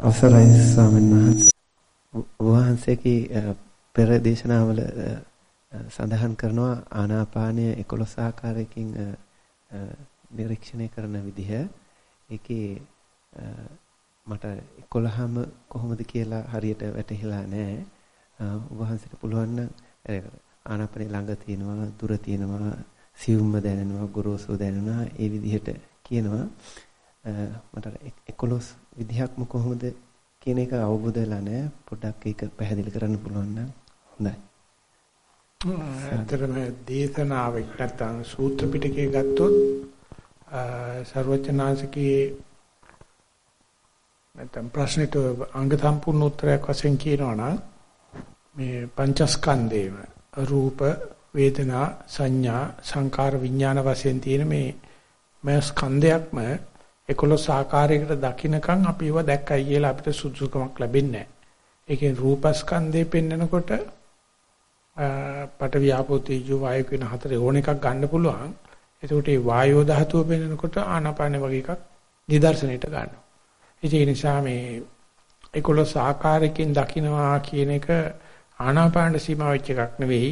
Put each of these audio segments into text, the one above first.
අවසරයි ස්වාමීන් වහන්සේ. වහන්සේගේ පෙර දේශනාවල සඳහන් කරනවා ආනාපානය 11 ආකාරයකින් නිරීක්ෂණය කරන විදිහ. ඒකේ මට 11ම කොහොමද කියලා හරියට වැටහිලා නැහැ. ඔබ වහන්සේට පුළුවන් නම් ආනාපානේ ළඟ තියෙනවා, දුර තියෙනවා, සියුම්ම දැනෙනවා, ගොරෝසු දැනෙනවා. ඒ විදිහට කියනවා. මට 11 විදිහක්ම කොහොමද කියන එක අවබෝධ වෙලා නැහැ. පොඩ්ඩක් ඒක පැහැදිලි කරන්න පුළුවන් නම් හොඳයි. ඇත්තටම දේශනාවෙක් නැත්නම් සූත්‍ර පිටකේ ගත්තොත් සර්වචනාංශකේ නැත්නම් ප්‍රශ්නෙට අංග සම්පූර්ණ උත්තරයක් වශයෙන් කියනවා නම් මේ පංචස්කන්ධේම රූප වේදනා සංඥා සංකාර විඥාන වශයෙන් තියෙන මේ මේ ස්කන්ධයක්ම 11 ආකාරයකට දකින්නකම් අපි ඒවා දැක්කයි කියලා අපිට සුදුසුකමක් ලැබෙන්නේ නැහැ. ඒකෙන් රූපස්කන්ධේ පෙන්නකොට පට වියාපෝ තේජෝ වායු කියන හතරේ ඕන එකක් ගන්න පුළුවන්. එතකොට මේ වායෝ ධාතුව පෙන්නකොට ආනාපාන වගේ එකක් නිදර්ශනයට ගන්නවා. ඒ නිසා මේ 11 ආකාරයකින් දකින්නවා කියන එක ආනාපාන සීමා වෙච්ච එකක් නෙවෙයි.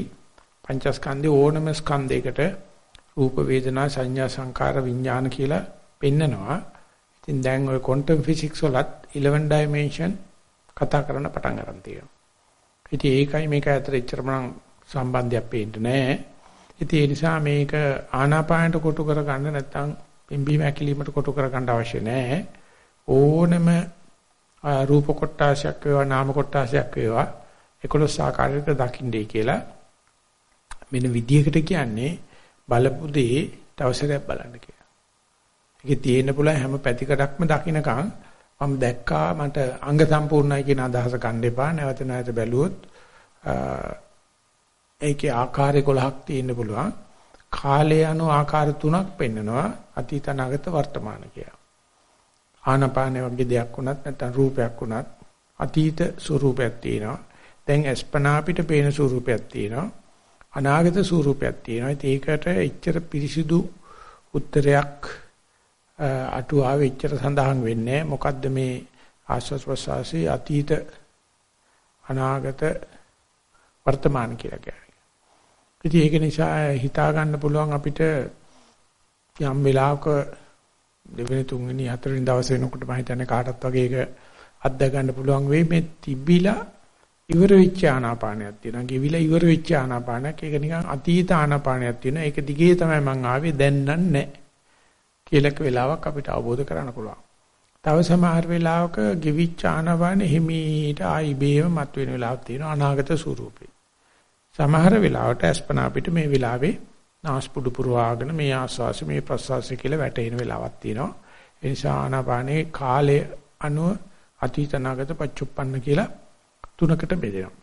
පංචස්කන්ධේ ඕනම ස්කන්ධයකට රූප වේදනා සංඥා සංකාර විඥාන කියලා පෙන්නනවා. ඉතින් දැන් ওই quantum physics වලත් 11 dimension කතා කරන්න පටන් ගන්න තියෙනවා. ඉතින් ඒකයි මේක අතර එච්චරම සම්බන්ධයක් පේන්නේ නැහැ. ඉතින් ඒ නිසා මේක ආනාපානට කොටු කර ගන්න නැත්නම් පිම්බීම ඇකිලීමට කොටු කර ගන්න අවශ්‍ය නැහැ. ඕනම රූප කොටාශයක් වේවා නාම කොටාශයක් වේවා 11 ආකාරයකට දකින්නේ කියලා මෙන්න විදියකට කියන්නේ බලපු දේ තවසරයක් බලන්න කියලා. ඒකේ තියෙන්න පුළුවන් හැම පැතිකඩක්ම දකින්නකම් මම දැක්කා මට අංග සම්පූර්ණයි කියන අදහස ගන්න එපා. නැවත නැවත බැලුවොත් ඒකේ ආකාර 11ක් තියෙන්න පුළුවන්. කාලය අනු ආකාර තුනක් පෙන්නනවා. අතීත අනාගත වර්තමාන කියලා. ආනපාන වගේ දෙයක් වුණත් නැත්නම් රූපයක් වුණත් අතීත ස්වරූපයක් තියෙනවා. දැන් අස්පනා පිට පේන ස්වරූපයක් තියෙනවා. අනාගත ස්වරූපයක් තියෙනවා. ඒකට එච්චර පිරිසිදු උත්තරයක් අටුවාවෙ එච්චර සඳහන් වෙන්නේ මොකද්ද මේ ආස්වාස් ප්‍රසවාසී අතීත අනාගත වර්තමාන කියලා කියන්නේ. ඉතින් ඒක නිසා හිතා ගන්න පුළුවන් අපිට යම් වෙලාවක දෙවෙනි තුන්වෙනි හතරවෙනි දවසේ වෙනකොට මම හිතන්නේ කාටත් වගේ ඒක අත්දැක ගන්න පුළුවන් වෙයි මේ තිබිලා ඉවර වෙච්ච ආනාපානයක් තියෙනවා. ගෙවිලා ඉවර වෙච්ච ආනාපානයක්. ඒක නිකන් අතීත ආනාපානයක් තියෙනවා. ඒක දිගේ තමයි මම ආවේ දැන් නැහැ. කියලක වෙලාවක් අපිට අවබෝධ කරගන්න පුළුවන්. තව සමහර වෙලාවක ගිවිච්ච ආනවන හිමීට ආයි බේම මතුවෙන වෙලාවක් තියෙනවා අනාගත ස්වරූපේ. සමහර වෙලාවට අස්පන අපිට මේ වෙලාවේ නාස්පුඩු පුරවාගෙන මේ ආස්වාස මේ ප්‍රස්වාස කියලා වැටෙන වෙලාවක් තියෙනවා. ඒ නිසා ආනාපානේ කාලය අනුව අතීත අනාගත පච්චුප්පන්න කියලා තුනකට බෙදෙනවා.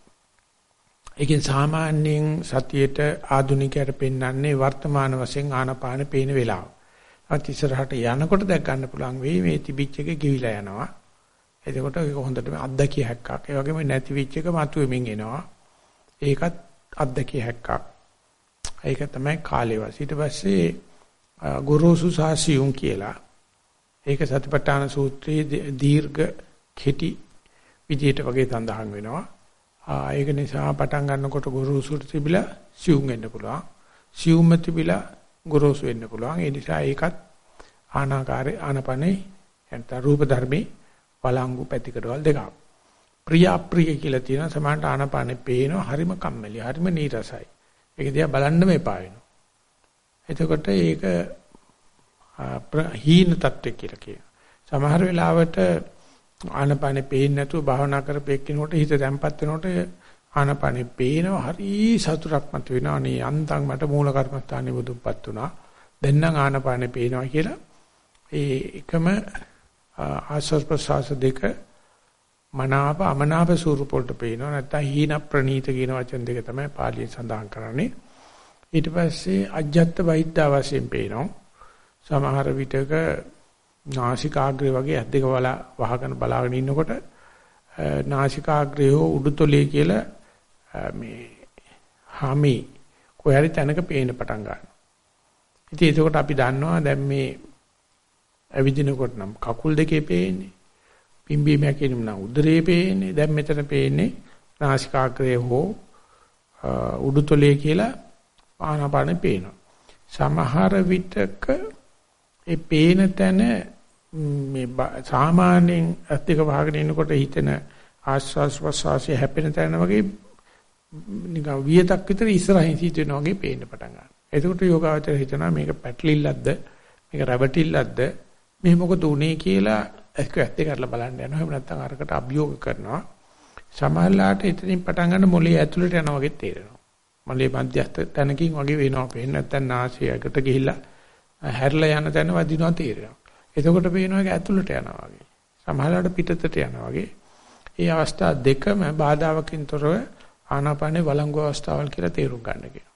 ඒකෙන් සාමාන්‍යයෙන් සතියේට ආධුනිකයට පෙන්වන්නේ වර්තමාන වශයෙන් ආනාපාන පේන වෙලාව. අත් ඉස්සරහට යනකොට දැක් ගන්න පුළුවන් වෙයි මේ තිබිච්ච එක ගිවිලා යනවා. එතකොට ඒක හොඳටම අත්දැකිය හැක්කක්. ඒ වගේම නැති වෙච්ච එක මතුවෙමින් එනවා. ඒකත් අත්දැකිය හැක්කක්. ඒක තමයි කාලේ වාසී. ඊට පස්සේ ගුරුසු සාසියුම් කියලා. ඒක සතිපට්ඨාන සූත්‍රයේ දීර්ඝ කෙටි විදියට වගේ සඳහන් වෙනවා. ඒක නිසා පටන් ගන්නකොට ගුරුසුට තිබිලා සියුම් වෙන්න පුළුවන්. සියුම්ම තිබිලා ගොරෝසු වෙන්න පුළුවන්. ඒ නිසා ඒකත් ආනාකාරේ ආනපනේ නැත්නම් රූප ධර්මේ පළංගු පැතිකඩවල් දෙකක්. ප්‍රිය අප්‍රිය කියලා තියෙන සමානට ආනපනේ පේනවා හරිම කම්මැලි, හරිම නීරසයි. ඒක දිහා බලන්නම එපා වෙනවා. එතකොට ඒක හීන තත්ත්වයක් කියලා කියනවා. සමහර වෙලාවට ආනපනේ පේන්නේ නැතුව භාවනා කරපෙක්කිනකොට හිත තැම්පත් වෙනකොට ආනපනේ පේනවා. හරි සතුටක් මත වෙනවා නේ අන්තං මට මූල කර්මස්ථානේ බුදුපත් වුණා. දැන් නම් ආනපනේ පේනවා කියලා. ඒ එකම ආස්වාස් ප්‍රසවාස දෙක මනාප අමනාප ස්වරූප වලට පේනවා. නැත්නම් හීන ප්‍රනීත කියන වචන දෙක තමයි පාලියෙන් සඳහන් කරන්නේ. ඊට පස්සේ අජ්ජත් වෛද්‍ය වශයෙන් පේනවා. සමහර විටක නාසිකාග්‍රේ වගේ ඇස් දෙක වලා වහගෙන බලාගෙන ඉන්නකොට නාසිකාග්‍රේ හෝ උඩුතොලේ කියලා මේ හැමි කොහරි තැනක පේන්න පටන් ගන්නවා. ඉතින් ඒකකොට අපි දන්නවා දැන් මේ ඇවිදිනකොට නම් කකුල් දෙකේ පේන්නේ. පිම්බීම හැකිලිම නම් උදරේ පේන්නේ. දැන් මෙතන පේන්නේ නාසිකාග්‍රය හෝ උඩුතලයේ කියලා ආනාපානෙ පේනවා. සමහර විටක ඒ පේන තැන මේ සාමාන්‍යයෙන් අත්‍යක වහගෙන ඉන්නකොට හිතෙන ආස්වාස් ප්‍රසවාසය හැපෙන තැන වගේ නිකන් වියතක් විතර ඉස්සරහින් සිට වෙනවා වගේ පේන්න පටන් ගන්නවා. එතකොට යෝගාවචර හිතනවා මේක පැටලිල්ලක්ද මේක රැවටිල්ලක්ද මේ මොකද උනේ කියලා ඒක ඇත්ත කරලා බලන්න යනවා. එහෙම නැත්නම් අරකට අභියෝග කරනවා. සමහරලාට එතනින් පටන් ගන්න මොලේ ඇතුළට යනවා වගේ තේරෙනවා. මොලේ මධ්‍යස්ථ තැනකින් වගේ වෙනවා. පේන්නේ නැත්නම් නාසයකට ගිහිල්ලා හැරලා යන තැන වදිනවා තේරෙනවා. එතකොට පේනවා ඒක ඇතුළට යනවා වගේ. සමහරලාට පිටතට යනවා වගේ. මේ අවස්ථා දෙකම බාධාවකින් තොරව ආනාපානේ වළංගු අවස්ථාවල් කියලා තේරුම් ගන්න කියනවා.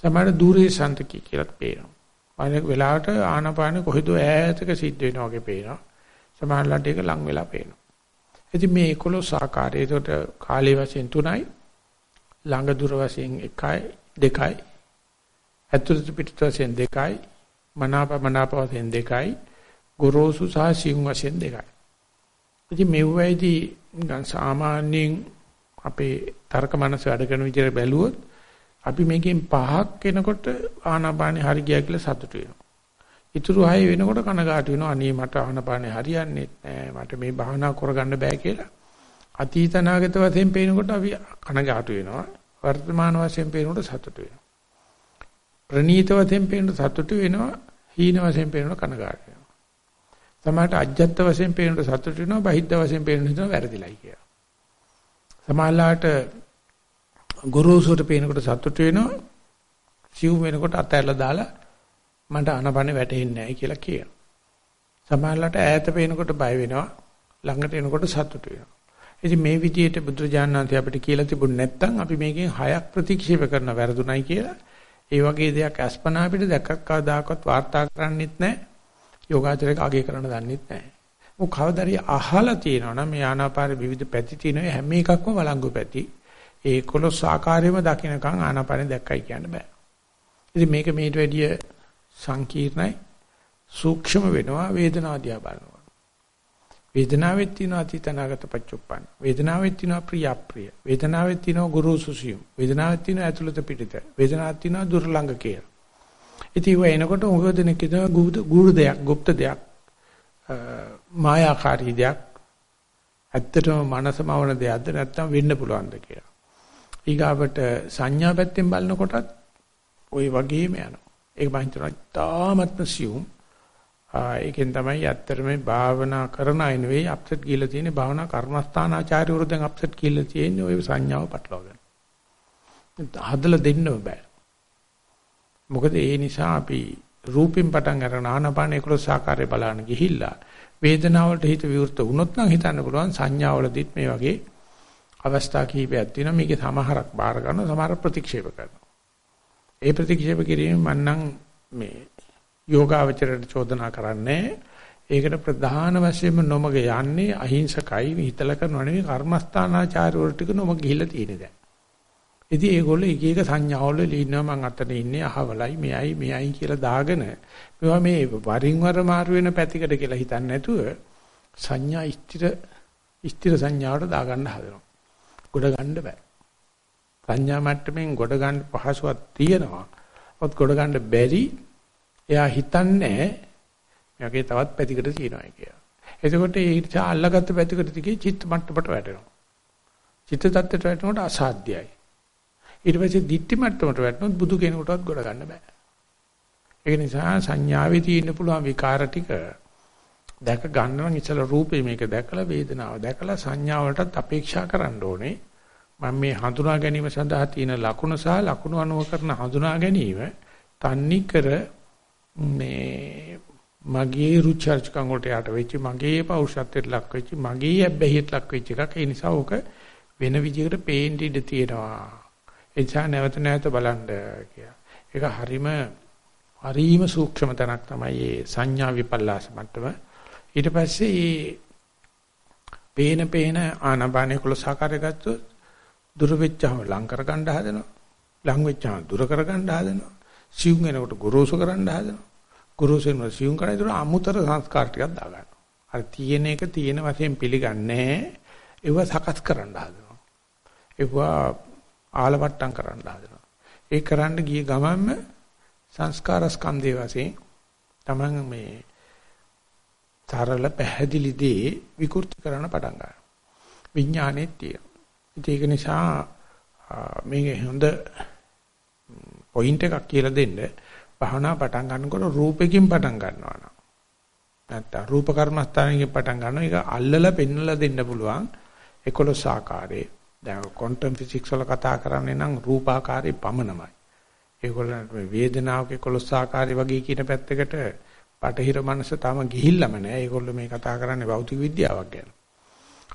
සමහර දූරේ සන්තකී කියලා පේනවා. අනෙක් වෙලාවට ආනාපානේ කොහෙද ඈතක සිද්ධ වෙනවා වගේ පේනවා. සමහරලාට ඒක ලඟ වෙලා පේනවා. ඉතින් මේ 11 ආකාරය ඒකට කාලයේ වශයෙන් 3යි ළඟ දුර වශයෙන් 1යි 2යි ඇතුළත පිටත වශයෙන් 2යි මනාප මනාප වශයෙන් 2යි ගොරෝසු සහ සිං වශයෙන් 2යි. ඉතින් මෙව්වයිදී නිකන් සාමාන්‍යයෙන් අපේ තර්ක මනස වැඩ කරන විදිහට බැලුවොත් අපි මේකෙන් පහක් එනකොට ආනාපානෙ හරි ගියා කියලා සතුටු වෙනවා. ඉතුරු හය වෙනකොට කනගාටු වෙනවා අනේ මට ආනාපානෙ හරියන්නේ නැහැ මට මේ භාවනා කරගන්න බෑ කියලා. අතීත නාගත වශයෙන් පේනකොට අපි කනගාටු වෙනවා. වර්තමාන වශයෙන් පේනකොට සතුටු වෙනවා. ප්‍රනීත වශයෙන් පේනකොට සතුටු වෙනවා. හීන වශයෙන් පේනකොට කනගාටු වෙනවා. සමහරට අජ්ජත් වශයෙන් පේනකොට සතුටු වෙනවා. බහිද්ද වශයෙන් පේනකොට වැරදිලයි කියලා. සමහරලාට ගුරුසුට පේනකොට සතුටු වෙනවා. සිව් වෙනකොට අතහැරලා දාලා මට අනපන වැටෙන්නේ නැහැ කියලා කියනවා. සමහරලාට ඈත පේනකොට බය වෙනවා. ළඟට එනකොට සතුටු වෙනවා. ඉතින් මේ විදිහට බුදුරජාණන් වහන්සේ අපිට කියලා තිබුණ නැත්නම් අපි මේකෙන් හයක් ප්‍රතික්ෂේප කරන වැරදුණයි කියලා ඒ වගේ දෙයක් අස්පනා අපිට දැක්කක් කවදාකවත් වාර්තා කරන්නෙත් නැහැ. යෝගාචරයක අගය කරන්න දන්නෙත් නැහැ. මොක කවදාරි අහලා තියෙනවා නම් මේ ආනාපාන විවිධ පැති තියෙනවා හැම එකක්ම වළංගු පැති. ඒ 11 ආකාරයෙන්ම දකින්නකම් ආනාපානෙ දැක්කයි කියන්න බෑ. ඉතින් මේක මේට වැඩිය සංකීර්ණයි සූක්ෂම වෙනවා වේදනාව දිහා බලනවා. වේදනාවෙත් තියෙනවා අතීතනාගත පච්චුප්පන්න. වේදනාවෙත් තියෙනවා ප්‍රිය අප්‍රිය. වේදනාවෙත් තියෙනවා ගුරු සුසියු. වේදනාවෙත් තියෙනවා ඇතුළත පිටිත. වේදනාවක් තියෙනවා දුර්ලංඝ කියලා. ඉතින් ඒ එනකොට මොකද දෙනෙක් කියනවා ගුරු දෙයක්, গুপ্ত දෙයක්. මායාකාරී දෙයක්. ඇත්තටම මනසමවන දෙයක්ද නැත්නම් වෙන්න පුළුවන්ද කියලා. ඊගාවට සංඥා පැත්තෙන් බලනකොටත් ওই වගේම යනවා. ඒක මම හිතනවා තාමත්ම සියුම්. ඒකෙන් තමයි ඇත්තට මේ භාවනා කරන අය නෙවෙයි අප්සෙට් කියලා තියෙන්නේ භාවනා කර්මස්ථානාචාර්යවරු දැන් අප්සෙට් කියලා තියෙන්නේ ওই සංඥාව පටලවාගෙන. හදලා දෙන්න බෑ. මොකද ඒ නිසා අපි රූපින් පටන් අරගෙන ආනපාන 11 ආකාරය බලන්න ගිහිල්ලා වේදනාවලට හිත විවෘත වුණොත් නම් හිතන්න පුළුවන් සංඥාවලදීත් මේ වගේ අවස්ථා කිහිපයක් තියෙනවා. මේකේ සමහරක් බාර ගන්නවා, සමහර ප්‍රතික්ෂේප කරනවා. ඒ ප්‍රතික්ෂේප කිරීම මම නම් මේ යෝගාවචරයට චෝදනා කරන්නේ ඒකට ප්‍රධාන වශයෙන්ම නොමග යන්නේ අහිංසකයි හිතල කරනව නෙවෙයි කර්මස්ථානාචාර්යවරු ටික නොමග ගිහිල්ලා තියෙන දැන්. ඉතින් ඒගොල්ලෝ එක එක සංඥාවල ලියනවා මං අතන ඉන්නේ අහවලයි මෙයයි මෙයයි කියලා දාගෙන මේවා මේ වරින් වර මාරු වෙන පැතිකඩ කියලා හිතන්නේ නැතුව සංඥා ස්ථිර ස්ථිර සංඥාවට දාගන්න හදනවා. ගොඩ ගන්න බෑ. සංඥා මට්ටමින් ගොඩ ගන්න පහසුවක් තියෙනවා. ඔත් ගොඩ ගන්න බැරි එයා හිතන්නේ මේකේ තවත් පැතිකඩ තියෙනවා කියලා. එතකොට ඒ ඉච්ඡා අල්ලගත්ත පැතිකඩ ටිකේ චිත්ත මට්ටමට වැටෙනවා. චිත්ත tattට වැටෙනකොට අසාධ්‍යයි. ඊට පස්සේ දිට්ඨි මට්ටමට වැටෙනොත් බුදු කෙනෙකුටවත් ගොඩ ගන්න බෑ. ඒක නිසා සංඥාවේ තියෙන්න පුළුවන් විකාර ටික දැක ගන්න නම් ඉතල රූපේ මේක දැකලා වේදනාව දැකලා සංඥා වලටත් අපේක්ෂා කරන්න ඕනේ. මම මේ හඳුනා ගැනීම සඳහා තියෙන ලකුණ සහ ලකුණු අනුව කරන හඳුනා ගැනීම තන්නි කර මේ මගේ රුචර්ජකම් වලට යට වෙච්ච මගේ පෞරුෂත්වයට ලක් වෙච්ච මගේ අබ්බැහියට ලක් වෙච්ච එකක්. ඒ නිසා ඕක වෙන විදිහකට පේන්න ඉඩ තියෙනවා. ඒ නිසා නැවත නැවත බලන්න කියලා. ඒක හරීම හරීම සූක්ෂම තැනක් තමයි මේ සංඥා විපල්ලාස මට්ටම. ඊට පස්සේ මේ පේන පේන ආනපානේ කුලසාකාරය ගත්තොත් දුර වෙච්චාම ලං කර ගන්න හදනවා. ලං වෙච්චාම දුර කර ගන්න හදනවා. සියුම් වෙනකොට ගොරෝසු කරන්න හදනවා. ගොරෝසු වෙනකොට සියුම් කරන විතර අමුතර සංස්කාර ටිකක් දා ගන්නවා. අර තියෙන එක තියෙන වශයෙන් පිළිගන්නේ ඒව සකස් කරන්න හදනවා. ඒව ආලවට්ටම් කරන්න හදනවා. ඒ කරන්න ගිය ගමන්ම සංස්කාර ස්කන්ධය වශයෙන් තමන් මේ තරල පැහැදිලි දේ විකෘති කරන්න පටන් ගන්නවා. විඥානෙත් තියෙනවා. ඒක නිසා මේක හොඳ පොයින්ට් එකක් කියලා දෙන්න භාවනා පටන් ගන්නකොට රූපෙකින් පටන් ගන්නවා නම්. නැත්තම් රූප කර්මස්ථානයෙන් පටන් ගන්නවා. ඒක අල්ලලා පෙන්වලා දෙන්න පුළුවන්. 11 ආකාරයේ. දැන් ක්වොන්ටම් ෆිසික්ස් වල කතා කරන්නේ නම් රූපාකාරයේ පමණමයි. ඒගොල්ලන්ට මේ වේදනාවක 11 ආකාරය වගේ කියන පැත්තකට බටහිර මනස තාම ගිහිල්ලාම නැහැ ඒගොල්ලෝ මේ කතා කරන්නේ භෞතික විද්‍යාවක් ගැන.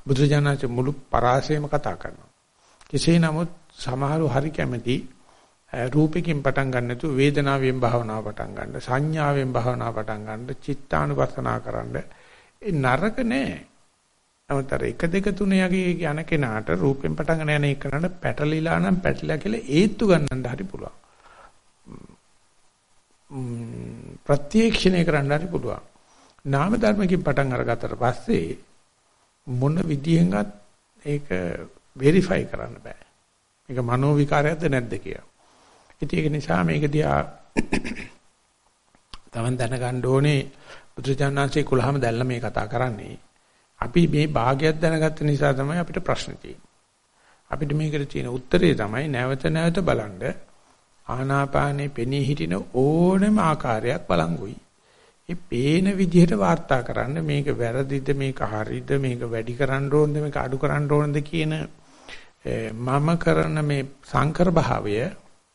බුදුජානක මුළු පරාසයම කතා කරනවා. කෙසේ නමුත් සමහරව හරි කැමති රූපකින් පටන් ගන්න නැතුව වේදනාවෙන් භාවනාව පටන් ගන්න සංඥාවෙන් භාවනාව පටන් ගන්න චිත්තානුපස්සනා කරන්න ඒ නරක නෑ. නමුත් අර 1 2 3 යගේ යන කෙනාට රූපෙන් පටන් ගන්න යන එකනට පැටලිලා නම් පැටලිලා කියලා ඒත්තු ගන්නන්න හරි පුළුවන්. ප්‍රත්‍යක්ෂණය කරන්න හරි පුළුවන් නාම ධර්මකින් පටන් අරගත්තට පස්සේ මොන විදිහෙන්වත් ඒක වෙරිෆයි කරන්න බෑ මේක මනෝ විකාරයක්ද නැද්ද කියලා ඉතින් ඒක නිසා මේක දිහා තමන් දැනගන්න ඕනේ බුදුචානන්සේ කුලහම දැල්ලා මේ කතා කරන්නේ. අපි මේ භාගයක් දැනගත්ත නිසා තමයි අපිට ප්‍රශ්න තියෙන්නේ. අපිට මේකට තියෙන උත්තරේ තමයි නැවත නැවත බලන්න ආනාපානේ පෙනී හිටින ඕනෑම ආකාරයක් බලංගුයි. ඒ පේන විදිහට වාර්තා කරන්න මේක වැරදිද මේක හරිද මේක වැඩි කරන්න ඕනද මේක අඩු කරන්න ඕනද කියන මම කරන මේ සංකර භාවය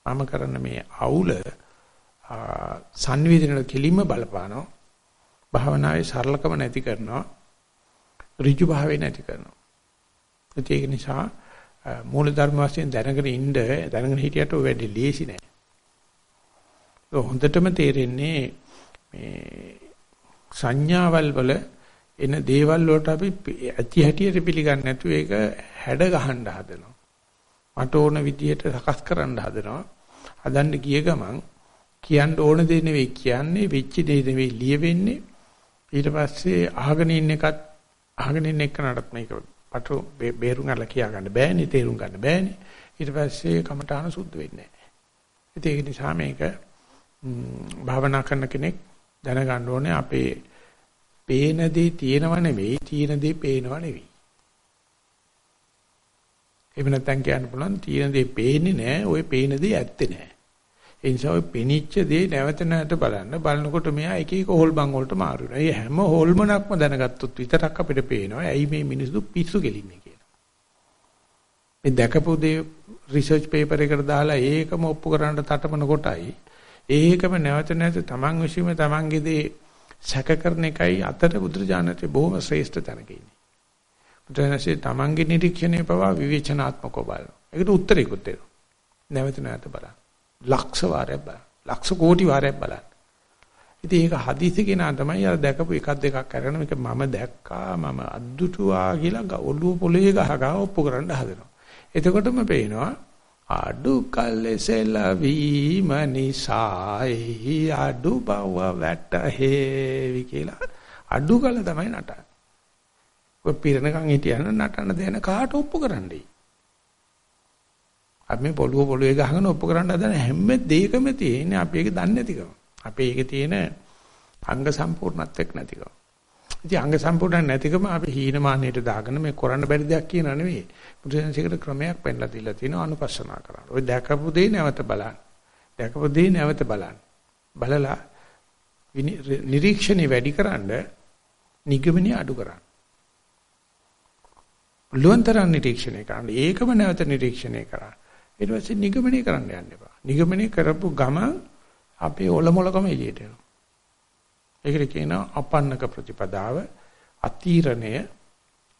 මම කරන මේ අවුල සංවේදනවල කෙලින්ම බලපානවා. භාවනාවේ සරලකම නැති කරනවා. ඍජු භාවය නැති කරනවා. ඒක නිසා මූල ධර්ම වශයෙන් දැනගෙන ඉන්න දැනගෙන හිටියට ඔය වැඩි ලේසි නෑ. ඒක හොඳටම තේරෙන්නේ මේ සංඥාවල් වල එන දේවල් වලට අපි ඇති හැටියට පිළිගන්නේ නැතුව ඒක හැඩ ගහන්න හදනවා. මට ඕන විදිහට සකස් කරන්න හදනවා. හදන්න ගිය ගමන් කියන්න ඕන දේ නෙවෙයි කියන්නේ වෙච්ච දේ නෙවෙයි ලියවෙන්නේ ඊට පස්සේ අහගෙන ඉන්න එකත් අහගෙන ඉන්න එකනටත් මේක පටු බේරුම් අරලා කියා ගන්න බෑනේ තේරුම් ගන්න බෑනේ. ඊට පස්සේ කමඨාන සුද්ධ වෙන්නේ නැහැ. ඒක නිසා මේක භාවනා කරන කෙනෙක් දැනගන්න ඕනේ අපේ පේන දේ තියෙනව නෙවෙයි තියෙන දේ පේනව නෙවෙයි. එහෙම නැත්නම් කියන්න පුළුවන් තියෙන දේ පේන්නේ නැහැ, ওই පේන දේ ඇත්තේ නැහැ. ඒ නිසා ওই පෙනිච්ච දේ නැවත නැවත බලන්න බලනකොට මෙයා එක එක හොල්බන් වලට මාරු වෙනවා. ඒ හැම හොල්මනක්ම දැනගත්තොත් විතරක් අපිට පේනවා. ඇයි මේ මිනිස්සු පිස්සු ගෙලින්නේ කියලා. මේ දැකපු දේ රිසර්ච් පේපර් එකකට දාලා ඒකම ඔප්පු කරන්න තටමන කොටයි ඒකම නැවත නැවත තමන් විශ්ීම තමන්ගේ දේ සැක කරන එකයි අතර බුදුරජාණන්සේ බොහොම ශ්‍රේෂ්ඨ තැනක ඉන්නේ. බුදුරජාණන්සේ තමන්ගේ නිරීක්ෂණය පවා විවේචනාත්මකව බලනවා. ඒකට උත්තරයකුත් දෙනවා. නැවත නැවත බලන්න. ලක්ෂ වාරයක් බලන්න. ලක්ෂ කෝටි වාරයක් බලන්න. ඉතින් ඒක හදිසි කෙනා තමයි අර දැකපු එකක් දෙකක් අරගෙන මේක මම දැක්කා මම අද්දුටුවා කියලා ඔළුව පොළේ ගහ ගහ ඔප්පු කරන්න හදනවා. එතකොටම පේනවා අඩු කල්ලෙසලවීම නිසායි අඩු බව වැටහෙවි කියලා අඩු කල තමයි නටන්නේ. ඔය පිරණකම් හිටියන නටන දෙන කාට ඔප්පු කරන්නයි. අපි මේ පොළුව පොළුවේ ගහගෙන ඔප්පු කරන්න හදන හැම දෙයකම තියෙන්නේ අපි ඒක දන්නේ නැතිකම. අපි ඒකේ තියෙන අංග සම්පූර්ණත්වයක් නැතිකම. ඉතින් අංග සම්පූර්ණ නැතිකම අපි හීනමානයට දාගෙන මේ කරන්න බැරි දෙයක් කියනා නෙවෙයි. බුදුසෙන්සිකට ක්‍රමයක් පෙන්ලා දීලා තියෙනවා අනුපස්සනා කරන්න. ඔය දැකපු දේ නැවත බලන්න. දැකපු දේ නැවත බලන්න. බලලා නිරීක්ෂණي වැඩි කරන්න නිගමනය අඩු කරන්න. පුළුවන්තරම් නිරීක්ෂණය කරන්න. ඒකම නැවත නිරීක්ෂණය කරන්න. ඊට පස්සේ නිගමනය කරන්න යන්න එපා. නිගමනය කරපු ගමන් අපේ ඔලොමලකම එළියට එනවා. ඒකට කියනවා අපන්නක ප්‍රතිපදාව, අතිරණය,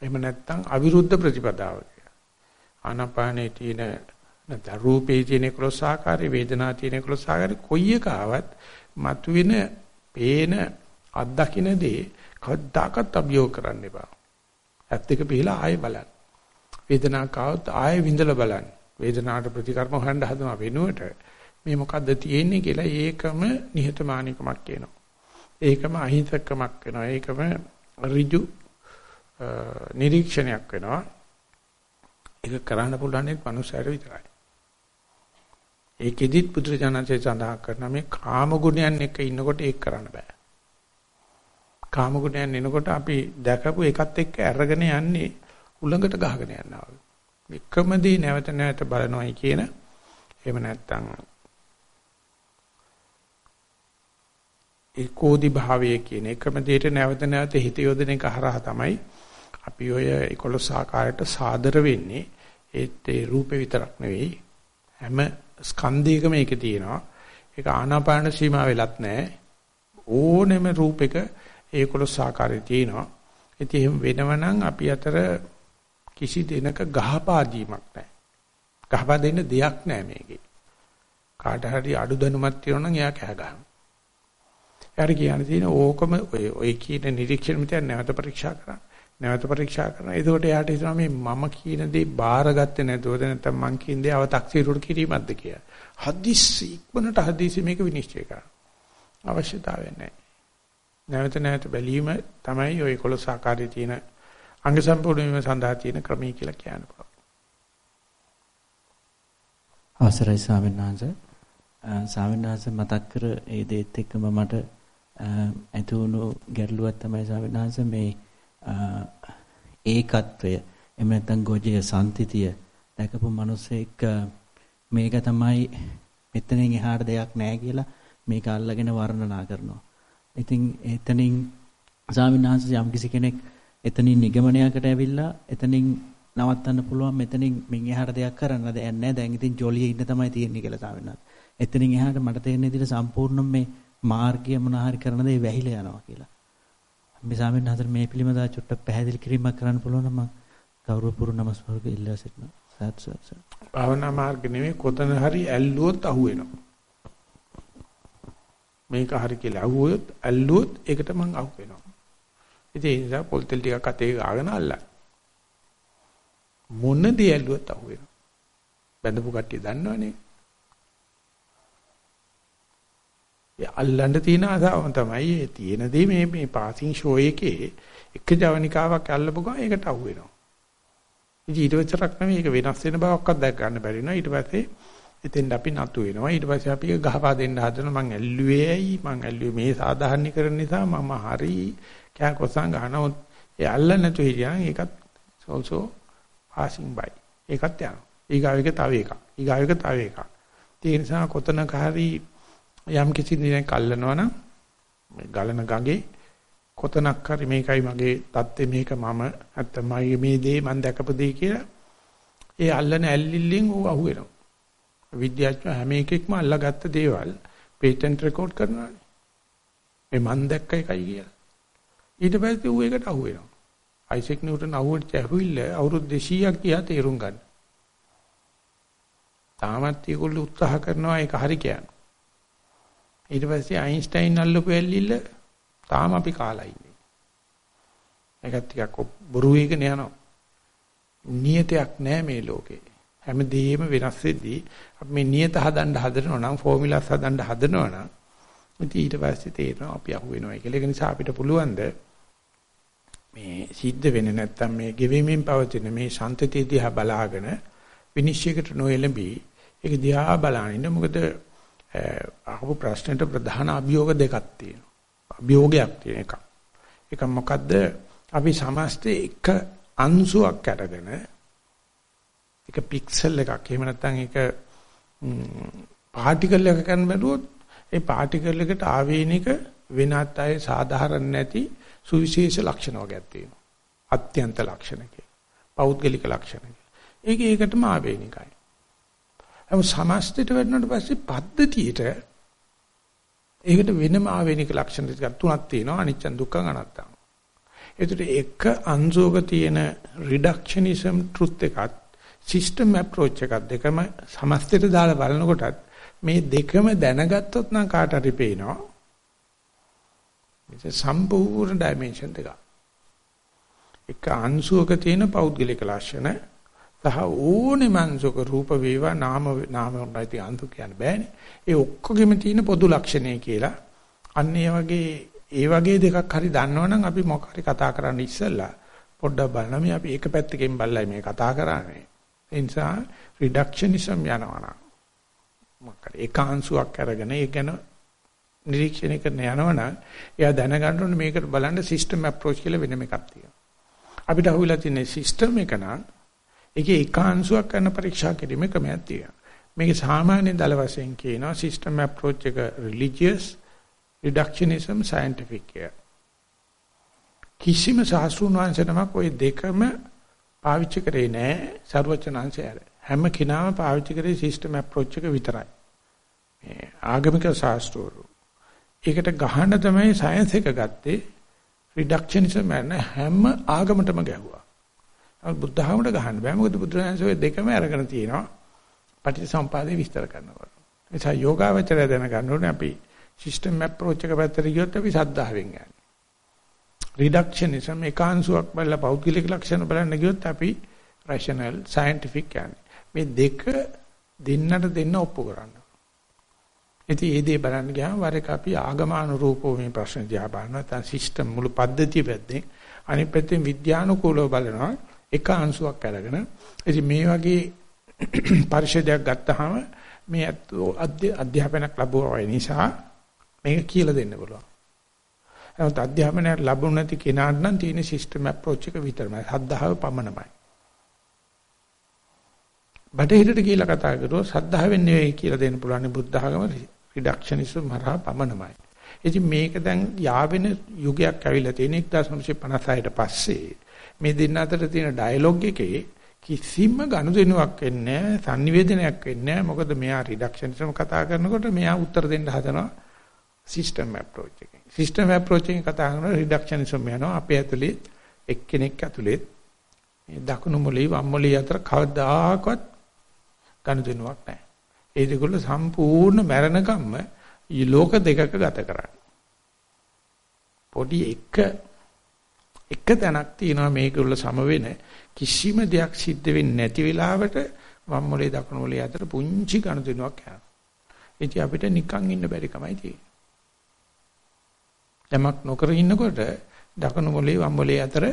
එහෙම නැත්නම් අවිරුද්ධ ප්‍රතිපදාව කියලා. ආනාපානේ තියෙන නැත්නම් රූපේ තියෙන ක්ලොස්සාකාරී, වේදනා තියෙන ක්ලොස්සාකාරී කොයි එක ආවත් මතුවෙන, පේන, අත්දකින්න දේ කවදාකවත් අභියෝග කරන්න එපා. ඇත් දෙක පිහලා ආයෙ බලන්න. වේදනාවක් ආවොත් ආයෙ විඳලා බලන්න. වේදනාවට ප්‍රතිකර්ම හොයන්න හදනවා වෙනුවට මේ මොකද්ද තියෙන්නේ කියලා ඒකම නිහතමානීකමක් කියනවා. ඒකම අහිංසකමක් වෙනවා. ඒකම ඍජු නිරීක්ෂණයක් වෙනවා. ඒක කරන්න පුළුවන් මනුස්සයර විතරයි. ඒකෙදිත් පුදුරජනන්සේ සඳහන් කරන මේ කාම ගුණයන් එක්ක ඉන්නකොට ඒක කරන්න බෑ. කාම ගුණයන් එනකොට අපි දැකපු එකත් එක්ක අරගෙන යන්නේ උලඟට ගහගෙන යනවා. එකම දේ නැවත නැවත බලනවායි කියන එහෙම නැත්නම් ඒකෝදි භාවය කියන එකම දෙයට නැවත නැවත හිත යොදන එක හරහා තමයි අපි ඔය 11 ආකාරයට සාදර වෙන්නේ. ඒත් ඒ රූපේ විතරක් නෙවෙයි. හැම ස්කන්ධයකම ඒකේ තියෙනවා. ඒක ආනාපාන සීමා වෙලත් නැහැ ඕනෙම රූපයක ඒ 11 ආකාරය තියෙනවා. ඉතින් එහෙම වෙනවනම් අපි අතර කිසි දෙනක ගහපා දීමක් නැහැ. ගහපා දෙන්න දෙයක් නැහැ මේකේ. කාට හරි අඩු දැනුමක් තියෙනවා නම් එයා කෑ ගන්නවා. එයාට කියන්න තියෙන ඕකම ඔය ඔය කියන නිරීක්ෂණ මිතය නැවත පරීක්ෂා කරන්න. නැවත පරීක්ෂා කරනවා. එතකොට එයාට හිතනවා මේ මම කියන දේ බාරගත්තේ නැතුවද නැත්නම් මං කියන දේ අව탁සීරුවට කිරීමක්ද කියලා. හදිස්සි ඉක්මනට හදිස්සි මේක විනිශ්චය කරන්න. අවශ්‍යතාවය නැහැ. නැවත නැවත බැලීම තමයි ඔය 11 ආකාරයේ තියෙන අංග සම්පූර්ණ වීම සඳහා තියෙන ක්‍රමී කියලා කියන්න පුළුවන්. අවසරයි ස්වාමීන් වහන්සේ. ස්වාමීන් වහන්සේ මතක් කර ඒ දේත් එක්කම මට ඇති වුණු ගැටලුවක් තමයි ස්වාමීන් වහන්සේ මේ ඒකත්වය එහෙම නැත්නම් ගොජය සම්තිතිය දැකපු මිනිස්සෙක් මේක තමයි මෙතනින් එහාට දෙයක් නැහැ කියලා මේක අල්ලගෙන වර්ණනා කරනවා. ඉතින් එතනින් ස්වාමීන් වහන්සේ යම්කිසි කෙනෙක් එතනින් නිගමනයකට ඇවිල්ලා එතනින් නවත්තන්න පුළුවන් මෙතනින් මින් එහාට දෙයක් කරන්න දෙයක් නැහැ. දැන් ඉතින් ජොලියේ ඉන්න තමයි තියෙන්නේ කියලා ස්වාමීන් වහන්සේ. එතනින් එහාට මට තේරෙන විදිහට සම්පූර්ණ මේ මාර්ගය මොන හරි කරන දේ වැහිලා යනවා කියලා. මේ ස්වාමීන් වහන්සේ මේ පිළිමදා චුට්ටක් පැහැදිලි කිරීමක් කරන්න පුළුවන් නම් මම ගෞරවපූර්ව නමස්කාරක ඉල්ලා සිටිනවා. සත් සත් සත්. භාවනා මාර්ග නෙමෙයි කොතන හරි ඇල්ලුවොත් අහුවෙනවා. මේක හරි කියලා අහුවොත් ඇල්ලුවොත් ඒකට මං අහුවෙනවා. ඉතින් ඒ නිසා පොල් තෙල් ටිකක් අතේ ගාගෙන අල්ලන්න. මොන දේ ඇල්ලුවත් අහුවෙනවා. බඳපු කට්ටිය දන්නවනේ. ඒ අල්ලන්න තියෙන ආසාව තමයි ඒ තියෙන දේ මේ මේ පාසින් ෂෝ එකේ එක ජවනිකාවක් අල්ලපු ගමන් ඒකට අහු වෙනවා. ඉතින් ඊට පස්සේක් නෙමෙයි ඒක වෙනස් වෙන බවක්වත් දැක් ගන්න බැරි නෝ ඊට පස්සේ එතෙන් අපි නතු වෙනවා ඊට පස්සේ අපි ගහපා දෙන්න හදන මං ඇල්ලුවේ ඇයි මං ඇල්ලුවේ මේ සාධාරණීකරණ නිසා මම හරි කෑ කොසන් ගන්නවොත් ඒ අල්ල නැතු හිටියනම් ඒකත් also passing by. ඒකත් යනවා. ඊගාවෙක තව එකක්. ඊගාවෙක තව එකක්. ඒ නිසා කොතනක හරි යම් කිසි දිනක් අල්ලනවනම් මේ ගලන ගඟේ කොතනක් හරි මේකයි මගේ தත්ත්වය මේක මම නැත්තම් මගේ මේ දේ මම දැකපු දේ කියලා ඒ අල්ලන ඇල්ලිල්ලෙන් ඌ අහුවෙනවා. විද්‍යාඥයෝ හැම එකෙක්ම අල්ලාගත්ත දේවල් පේටන්ට් රෙකෝඩ් කරනවානේ. මේ මම දැක්ක එකයි කියලා. ඊට පස්සේ ඌ ඒකට අහුවෙනවා අයිසෙක් නිව්ටන් අහුවෙච්ච ඇහුවිල්ල අවුරුදු 200ක් ගියා තේරුම් ගන්න තාමත් ඒගොල්ලෝ උත්සාහ කරනවා ඒක හරි කියන්නේ ඊට පස්සේ අයින්ස්ටයින් අල්ලපු ඇල්ලිල්ල තාම අපි කාලා ඉන්නේ. ඒකත් ටිකක් බොරු වේගන යනවා. නියතයක් නැහැ මේ ලෝකේ. හැමදේම වෙනස් වෙද්දී අපි මේ නියත හදන්න හදනවා නම් ෆෝමියුලාස් හදන්න හදනවා නම් ඉතින් ඊට පස්සේ තේරෙනවා අපි අහු වෙනවා කියලා. ඒක නිසා අපිට පුළුවන් ද මේ සිද්ධ වෙන්නේ නැත්තම් මේ ගෙවීමෙන් පවතින මේ සම්තතිය දිහා බලාගෙන විනිශ්චයකට නොඑළඹී ඒක දිහා බලනින්න මොකද අහපු ප්‍රශ්නෙට ප්‍රධාන අභියෝග දෙකක් තියෙනවා. අභියෝගයක් තියෙන එකක්. එක මොකද්ද? අපි සමස්තේ එක අංශුවක් අරගෙන එක පික්සල් එකක් එහෙම නැත්නම් එක පාටිකල් එකක් ගන්න බැලුවොත් ඒ පාටිකල් එකට ආවේනික වෙනත් අය සාධාරණ නැති සුවිශේෂ ලක්ෂණ වර්ගයක් තියෙනවා. අත්‍යන්ත ලක්ෂණ කියලා. පෞද්ගලික ලක්ෂණ කියලා. ඒක ඒකටම ආවේනිකයි. නමුත් සමස්තයට වෙන්නට පස්සේ පද්ධතියට ඒකට වෙනම ආවේනික ලක්ෂණ ටිකක් තුනක් තියෙනවා අනිච්ච දුක්ඛ අනාත්තම්. ඒතර එක අංශෝක තියෙන රිඩක්ෂනිසම් ට්‍රුත් එකත් සිස්ටම් අප්‍රෝච් එකක් දෙකම සමස්තයට දාලා බලනකොටත් මේ දෙකම දැනගත්තොත් නම් කාට හරි පේනවා. මේක සම්පූර්ණ ඩයිමන්ෂන් දෙකක්. එක අංශුවක තියෙන පෞද්ගලික ලක්ෂණ සහ ඕනේ මන්සක රූප වේවා නාම නාම වලයි අන්තු කියන්න බෑනේ. ඒ ඔක්කොගෙම තියෙන පොදු ලක්ෂණය කියලා. අන්න ඒ වගේ ඒ වගේ දෙකක් හරි දන්නවනම් අපි මොකක් හරි කතා කරන්න ඉස්සෙල්ලා පොඩ්ඩක් බලන්න මේ අපි එක පැත්තකින් බලලා මේ කතා කරන්නේ. ඒ නිසා රිඩක්ෂනිසම් යනවා නම් මොකක් හරි ඒකාංශුවක් අරගෙන ඒ ගැන නිරීක්ෂණය කරන යනවනම් එයා දැනගන්න ඕනේ මේකට බලන්න සිස්ටම් අප්‍රෝච් කියලා වෙනම එකක් තියෙනවා. අපිට අහුවිලා තියෙන සිස්ටම් එක නම් ඒකේ එකාංශුවක් කරන පරීක්ෂා කිරීමේ ක්‍රමයක් තියෙනවා. මේක සාමාන්‍ය දල වශයෙන් කියනවා සිස්ටම් අප්‍රෝච් එක රිලිජියස් රිඩක්ෂනිසම් සයන්ටිෆික් කියලා. කිසිම සාස්ෘණ වංශනමක් ওই දෙකම පාවිච්චි කරේ නැහැ ਸਰවචනංශය හැම කෙනාම පාවිච්චි කරේ සිස්ටම් අප්‍රෝච් එක විතරයි. මේ ආගමික ශාස්ත්‍රවරු ඒකට ගහන්න තමයි සයන්ස් එක ගත්තේ රිඩක්ෂනිසම් යන හැම ආගමකටම ගැහුවා. නමුත් බුද්ධ ධර්මයට ගහන්න බෑ. මොකද බුදුරජාණන් දෙකම අරගෙන තියෙනවා. පටිච්චසමුපාදේ විස්තර කරනකොට. ඒ නිසා යෝගාවචරය දැනගන්න ඕනේ අපි සිස්ටම් අප්‍රෝච් එක පැත්තට ගියොත් අපි සද්ධාවෙන් යන්නේ. රිඩක්ෂනිසම් ඒකාංශුවක් බලලා පෞද්ගලික ලක්ෂණ බලන්න ගියොත් අපි රෂනල් සයන්ටිෆික් යන්නේ. මේ දෙක දෙන්නට දෙන්න ඔප්පු කරන්න. ඉතින් ඒ දේ බලන්න ගියාම වර එක අපි ආගමානුරූපව මේ ප්‍රශ්න දිහා බලනවා. නැත්නම් සිස්ටම් මුළු පද්ධතිය පැත්තෙන් අනිත් පැත්තෙන් විද්‍යානුකූලව බලනවා. එක අංශුවක් අරගෙන ඉතින් මේ වගේ පරිශදයක් ගත්තාම මේ අධ්‍යාපනයක් ලැබුවා නිසා මේක කියලා දෙන්න පුළුවන්. නමුත් අධ්‍යාපනයක් ලැබුණ නැති කෙනාට නම් තියෙන සිස්ටම් අප්‍රෝච් එක විතරමයි. සද්ධාව පමණමයි. බටහිරට කියලා කතා කරුවොත් සද්ධාවෙන් නෙවෙයි කියලා දෙන්න පුළුවන් බුද්ධ ආගම රිඩක්ෂනිසම් හරහා පමණමයි. ඉතින් මේක දැන් යාවෙන යුගයක් ඇවිල්ලා තියෙන 1956ට පස්සේ මේ දෙන්න අතර තියෙන ඩයලොග් එකේ කිසිම ගනුදෙනුවක් වෙන්නේ නැහැ, sannivedanayak වෙන්නේ නැහැ. මොකද මෙයා රිඩක්ෂනිසම් කතා කරනකොට මෙයා උත්තර දෙන්න හදනවා සිස්ටම් අප්‍රෝච් එකෙන්. සිස්ටම් අප්‍රෝච් එකෙන් කතා කරන රිඩක්ෂනිසම් යනවා අපේ ඇතුලේ එක්කෙනෙක් ඇතුලේ මේ දකුණු මොළේ වම් මොළේ අතර කවදාකවත් ගනුදෙනුවක් නැහැ. ඒ දෙකොල්ල සම්පූර්ණ මරණකම්ම ලෝක දෙකක ගත කරන්නේ. පොඩි එක එක තැනක් තියෙනවා මේකවල සම වෙන කිසිම දෙයක් සිද්ධ වෙන්නේ නැති වෙලාවට වම් මොලේ දකුණු මොලේ අතර පුංචි ගනුදෙනුවක් යනවා. ඉතින් අපිට නිකන් ඉන්න බැරි කමයි තියෙන්නේ. යමක් නොකර ඉන්නකොට දකුණු මොලේ වම් මොලේ අතර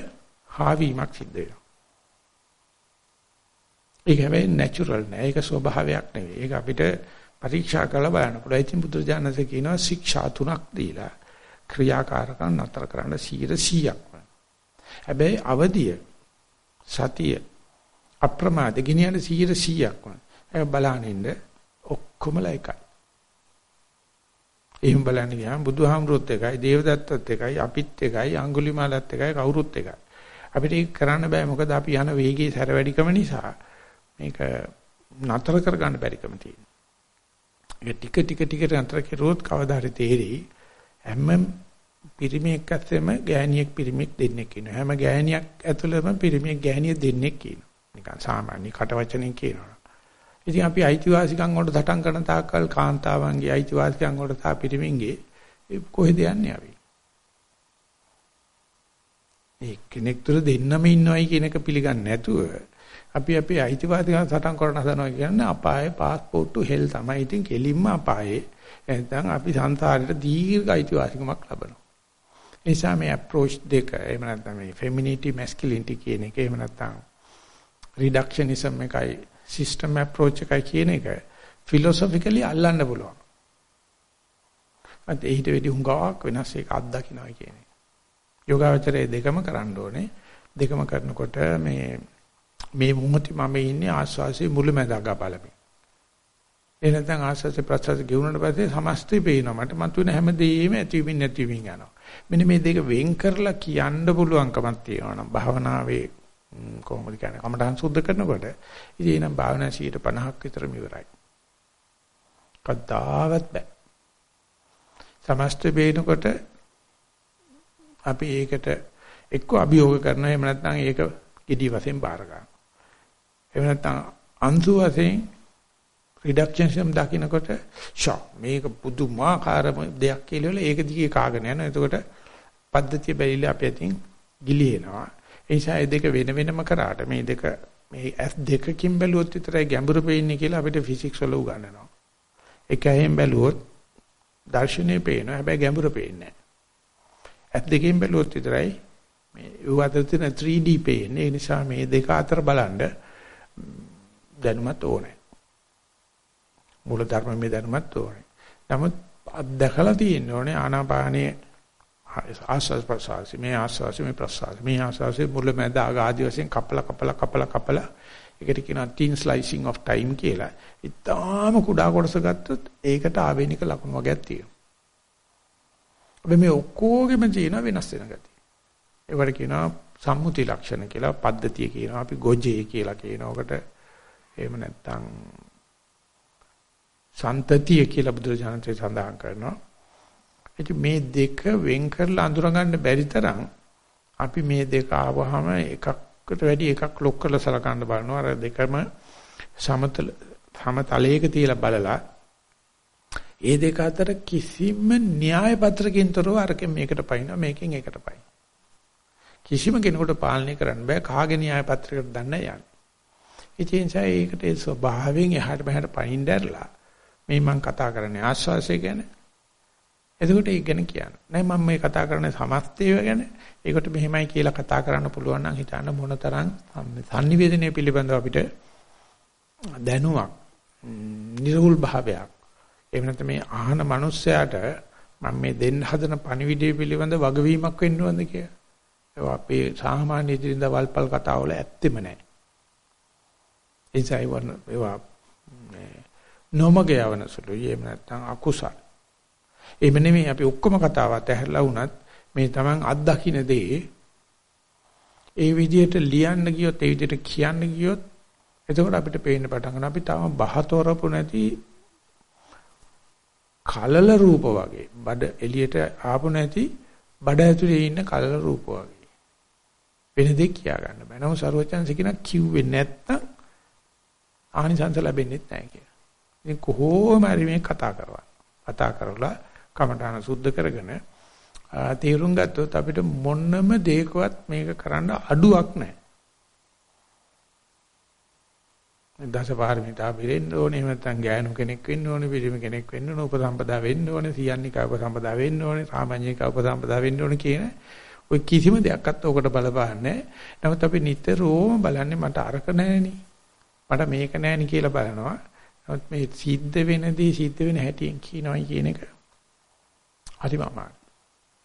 හාවීමක් සිද්ධ වෙනවා. ඒක හැබැයි නැචරල් නෑ. ඒක ස්වභාවයක් නෙවෙයි. ඒක අපිට පරීක්ෂා කරලා බලන්න පුළුවන්. ඉතින් බුදුරජාණන්සේ කියනවා ශික්ෂා තුනක් දීලා ක්‍රියාකාරකම් නතර කරන්න 100%ක්ම. හැබැයි අවදිය සතිය අප්‍රමාද ගිනියන 100%ක්ම. ඒක බලනින්න ඔක්කොමලා එකයි. එහෙම බලන්න ගියාම බුදුහාමුදුරුවොත් එකයි, දේවදත්තත් එකයි, අපිත් එකයි, අඟුලිමාලත් එකයි, කවුරුත් එකයි. අපිට ඒක කරන්න බෑ මොකද අපි යන වේගයේ සැර වැඩිකම නිසා මේක නතර කරගන්න බැරිකම තියෙනවා. ඒක ටික ටික ටික නතර කෙරුවොත් කවදා හරි තේරෙයි හැම පිරිමියෙක් ඇත්තෙම ගෑණියෙක් පිරිමියෙක් දෙන්නෙක් ඉන්නවා. හැම ගෑණියක් ඇතුළෙම පිරිමියෙක් ගෑණිය දෙන්නෙක් ඉන්නවා. නිකන් සාමාන්‍ය කටවචනෙන් කියනවා. ඉතින් අපි අයිතිවාසිකම් වලට දටම් කරන තාක්කල් කාන්තාවන්ගේ අයිතිවාසිකම් වලට තා පිරිමින්ගේ කොහෙද යන්නේ අපි? ඒ කෙනෙක් තුර දෙන්නම ඉන්නවයි කියන එක පිළිගන්නේ නැතුව අපි අපේ අයිතිවාසිකම් සටන් කරන හදනවා කියන්නේ අපායේ પાස්පෝර්ට් හෙල් තමයි. ඉතින් කෙලින්ම අපායේ. නැත්නම් අපි සංසාරේට දීර්ඝ අයිතිවාසිකමක් ලබනවා. ඒ නිසා මේ approach දෙක එහෙම නැත්නම් මේ femininity masculinity කියන එක එහෙම නැත්නම් reductionism එකයි system approach එකයි කියන එක philosophically අල්ලන්න පුළුවන්. අද ඊට වෙඩි හුඟාවක් වෙනස් එක අත්දකින්නයි කියන්නේ. යෝගාවචරයේ දෙකම කරන්න ඕනේ. දෙකම කරනකොට මේ මේ මොහොතේ මම ඉන්නේ ආස්වාසියේ මුලැමැදග බලමින්. ඒ නැත්නම් ආස්වාසිය ප්‍රසවාස ගෙවුනට පස්සේ සමස්තය පේනවා. මට මතුවෙන හැමදේම ඇතිවීමින් නැතිවීමින් යනවා. මෙන්න මේ දෙක වෙන් කරලා කියන්න පුළුවන්කමක් තියෙනවා නම් භාවනාවේ කොහොමද කියන්නේ කමඨහන් සුද්ධ කරනකොට ඉතින් එනම් භාවනා 50ක් විතරම ඉවරයි. කද්දාවත් බෑ. සමස්ත වේනකොට අපි ඒකට එක්ක අභියෝග කරනවා එහෙම නැත්නම් ඒක gedi වශයෙන් බාර ගන්නවා. එහෙම නැත්නම් අංශු වශයෙන් රිඩක්ෂන්සම් දකින්නකොට ෂා මේක පුදුමාකාර දෙයක් කියලා ඒක දිගේ කාගෙන යනවා. එතකොට පද්ධතිය බැලිලා අපි අතින් ගිලිනවා. ඒ නිසා මේ දෙක වෙන වෙනම කරාට මේ දෙක මේ S දෙකකින් බැලුවොත් විතරයි ගැඹුරු පේන්නේ කියලා අපිට ෆිසික්ස් වල උගන්වනවා. එක ඇහෙන් බැලුවොත් දර්ශනේ පේනවා. හැබැයි ගැඹුරු පේන්නේ නැහැ. ඇත් දෙකෙන් බැලුවොත් විතරයි මේ ඌ අතර තියෙන 3D පේන්නේ. ඒ නිසා මේ දෙක අතර බලන්න දැනුමත් ඕනේ. මූල ධර්ම මේ දැනුමත් ඕනේ. නමුත් අත්දකලා තියෙන්න ඕනේ ආනාපානයේ ආස්වාස් ප්‍රසවාස මේ ආස්වාස් මේ ප්‍රසවාස මේ ආස්වාස් මුල මැද අග ආදී වශයෙන් කපලා කපලා කපලා කපලා ඒකට කියනවා thin slicing of time කියලා. ඉතාලම කුඩා කොටස ගත්තොත් ඒකට ආවේනික ලක්ෂණ වර්ගයක් තියෙනවා. අපි මේ ඔක්කොගෙම තියෙන වෙනස් වෙන ගතිය. ඒවට කියනවා සම්මුති ලක්ෂණ කියලා පද්ධතිය කියනවා. අපි ගොජේ කියලා කියනකට එහෙම නැත්නම් සන්තතිය කියලා බුදුරජාණන්සේ සඳහන් කරනවා. ඉතින් මේ දෙක වෙන් කරලා අඳුරගන්න බැරි තරම් අපි මේ දෙක ආවහම එකකට වැඩි එකක් ලොක් කරලා සලකන්න බලනවා. අර දෙකම සමතල සමතලයක තියලා බලලා ඒ දෙක අතර කිසිම න්‍යාය පත්‍රකින් තොරව අරකින් මේකට පයින්නවා මේකෙන් ඒකට පයින්. කිසිම කෙනෙකුට පාලනය කරන්න බෑ කාගේ න්‍යාය පත්‍රයකට දන්න යන්නේ. ඒ නිසා ඒකට ඒ ස්වභාවයෙන් එහාට මෙහාට පයින් දැරලා මේ මම කතා කරන්නේ ආස්වාසය ගැන. එතකොට ඒක ගැන කියන්න. නෑ මම මේ කතා කරන්නේ සමස්තය ගැන. ඒකට මෙහෙමයි කියලා කතා කරන්න පුළුවන් නම් හිතන්න මොනතරම් sannivedanaya පිළිබඳව අපිට දැනුවක් නිර්වුල් භාවයක් එහෙම නැත්නම් මේ අහන මිනිස්සයාට මම මේ දෙන්න හදන පණිවිඩය පිළිබඳ වගවීමක් වෙන්න ඕනද කියලා. ඒවා අපේ සාමාන්‍ය ඉදිරින්ද වල්පල් කතාවල ඇත්තෙම නැහැ. ඒසයි වන ඒවා නොමග යවන සුළුයි එහෙම නැත්නම් අකුසල්. එහෙම නෙමෙයි අපි ඔක්කොම කතාවත් ඇහැරලා වුණත් මේ Taman අත්දකින්න දේ ඒ විදිහට ලියන්න ගියොත් ඒ විදිහට කියන්න ගියොත් එතකොට අපිට පේන්න පටන් ගන්නවා අපි තාම බහතොරපු නැති කලල රූප වගේ බඩ එළියට ආපු නැති බඩ ඇතුලේ ඉන්න කලල රූප වගේ වෙන දෙයක් කියා ගන්න බෑ නමුත් සරුවචන්ස කියන කිව්වේ නැත්තම් ආනිසංස ලැබෙන්නේ නැහැ කියලා. ඉතින් කොහොම හරි මේ කතා කරවා. කතා කරලා කමඨාන සුද්ධ කරගෙන තීරුම් ගත්තොත් අපිට මොන්නම දෙයකවත් මේක කරන්න අඩුවක් නැහැ. දසපාරමිතා පිරෙන්න ඕනේ එහෙම නැත්නම් ගෑනු කෙනෙක් වෙන්න ඕනේ පිරිමි කෙනෙක් වෙන්න ඕනේ උපසම්පදා වෙන්න ඕනේ සියන්නික උපසම්පදා වෙන්න ඕනේ සාමාන්‍යක උපසම්පදා වෙන්න ඕනේ කියන ඔය කිසිම දෙයක්වත් ඕකට බලපාන්නේ නමුත් අපි නිතරම බලන්නේ මට අරක නැහෙනි. මට මේක නැහෙනි කියලා බලනවා. නමුත් මේ සිද්ධ වෙනදී සිද්ධ වෙන හැටියෙන් කියනවායි කියන එක. හරිම අමාරුයි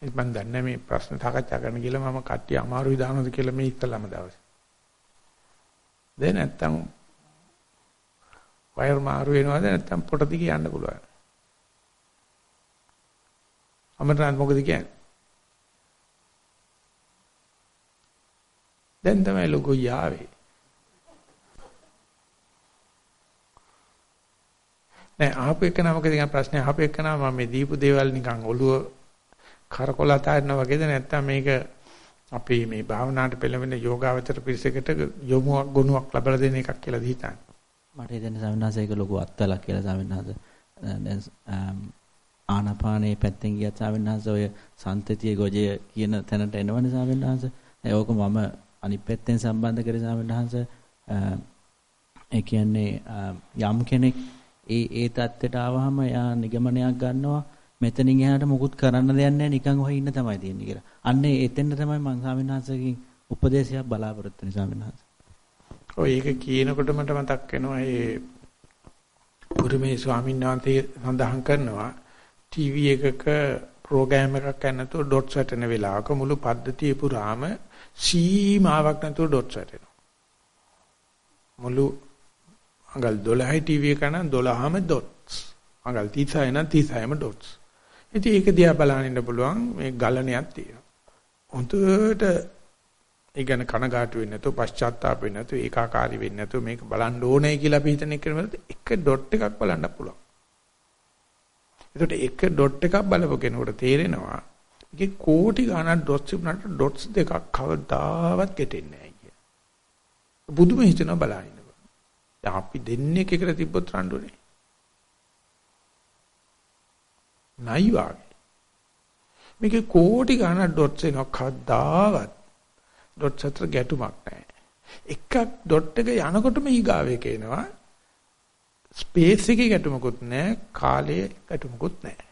මම දන්නේ මේ ප්‍රශ්න සාකච්ඡා කරන්න කියලා මම කට්ටිය අමාරුයි දානවද කියලා මේ ඉස්සලම දවසේ. දැන් නැත්තම් වයර් මාරු වෙනවද නැත්නම් පොට දිගේ යන්න පුළුවන්. අමරනාත් මොකද කියන්නේ? දැන් තමයි ලොකු යාවේ. නෑ ආපු එක නමක තියෙන ප්‍රශ්නේ ආපු එක නම මම මේ දීපු දේවල් නිකන් ඔළුව කරකොල අතාරිනා වගේද නැත්නම් මේක අපේ මේ භාවනාවට පෙළඹෙන යෝගාවචර පිරිසකට යොමුවක් ගුණයක් ලැබලා දෙන එකක් කියලා හිතන්නේ. මට හිතෙන ස්වාමීන් ඒක ලොකු අත්වලක් කියලා ස්වාමීන් වහන්සේ. දැන් ආනාපානේ පැත්තෙන් ගියත් ස්වාමීන් වහන්සේ ඔය සන්තතිය ගොජය කියන තැනට එනවනේ ස්වාමීන් වහන්සේ. ඒක මම අනිත් පැත්තෙන් සම්බන්ධ කරේ ස්වාමීන් වහන්සේ. ඒ කියන්නේ යම් කෙනෙක් ඒ ඒ தත්ත්වයට ආවහම යා නිගමනයක් ගන්නවා මෙතනින් එහාට මුකුත් කරන්න දෙයක් නැහැ නිකන් ඔහේ ඉන්න තමයි තියෙන්නේ කියලා. අන්න එතෙන්ද තමයි මම ස්වාමීන් වහන්සේගෙන් උපදේශයක් බලාපොරොත්තු වෙන්නේ ස්වාමීන් වහන්සේ. ඔය ඒක කියනකොට මට මතක් වෙනවා ඒ පුරුමේ ස්වාමීන් වහන්සේ සඳහන් කරනවා ටීවී එකක ප්‍රෝග්‍රෑම් එකක් කරනතෝ ඩොට්ස් වැටෙන වෙලාවක මුළු පද්ධතිය පුරාම සීමාවක් නැතුව ඩොට්ස් වැටෙනවා. මුළු අඟල් 12යි ටීවී එක නම් 12ම ඩොට්ස්. අඟල් 36 නම් 36ම ඩොට්ස්. ඉතින් ඒක දිහා බලන්න ඉන්න පුළුවන් මේ ගලණයක් තියෙනවා. හොඳට ඒ ගැන කනගාටු වෙන්නේ නැතුව පශ්චාත්තාප වෙන්නේ නැතුව ඒකාකාරී වෙන්නේ නැතුව මේක බලන්න ඕනේ කියලා අපි හිතන එක එක ඩොට් එකක් බලන්න පුළුවන්. ඒකට එක ඩොට් එකක් බලපු කෙනෙකුට තේරෙනවා ඒකේ කෝටි ගණන් ඩොට්ස් තිබුණාට ඩොට්ස් දෙකක් කවදාවත් ගැටෙන්නේ නැහැ කිය. බුදුම හිතනවා බලන්න. දැන් අපි දෙන්නේ එකට තිබ්බොත් රණ්ඩුනේ. නයි වාගේ. මේකේ කෝටි ගණන් ඩොට්ස් එනවා කවදාවත් ඩොට් අතර ගැටුමක් නැහැ. එකක් ඩොට් එක යනකොටම ඊගාව එක එනවා. ස්පේස් එකේ ගැටුමකුත් නැහැ, කාලයේ ගැටුමකුත් නැහැ.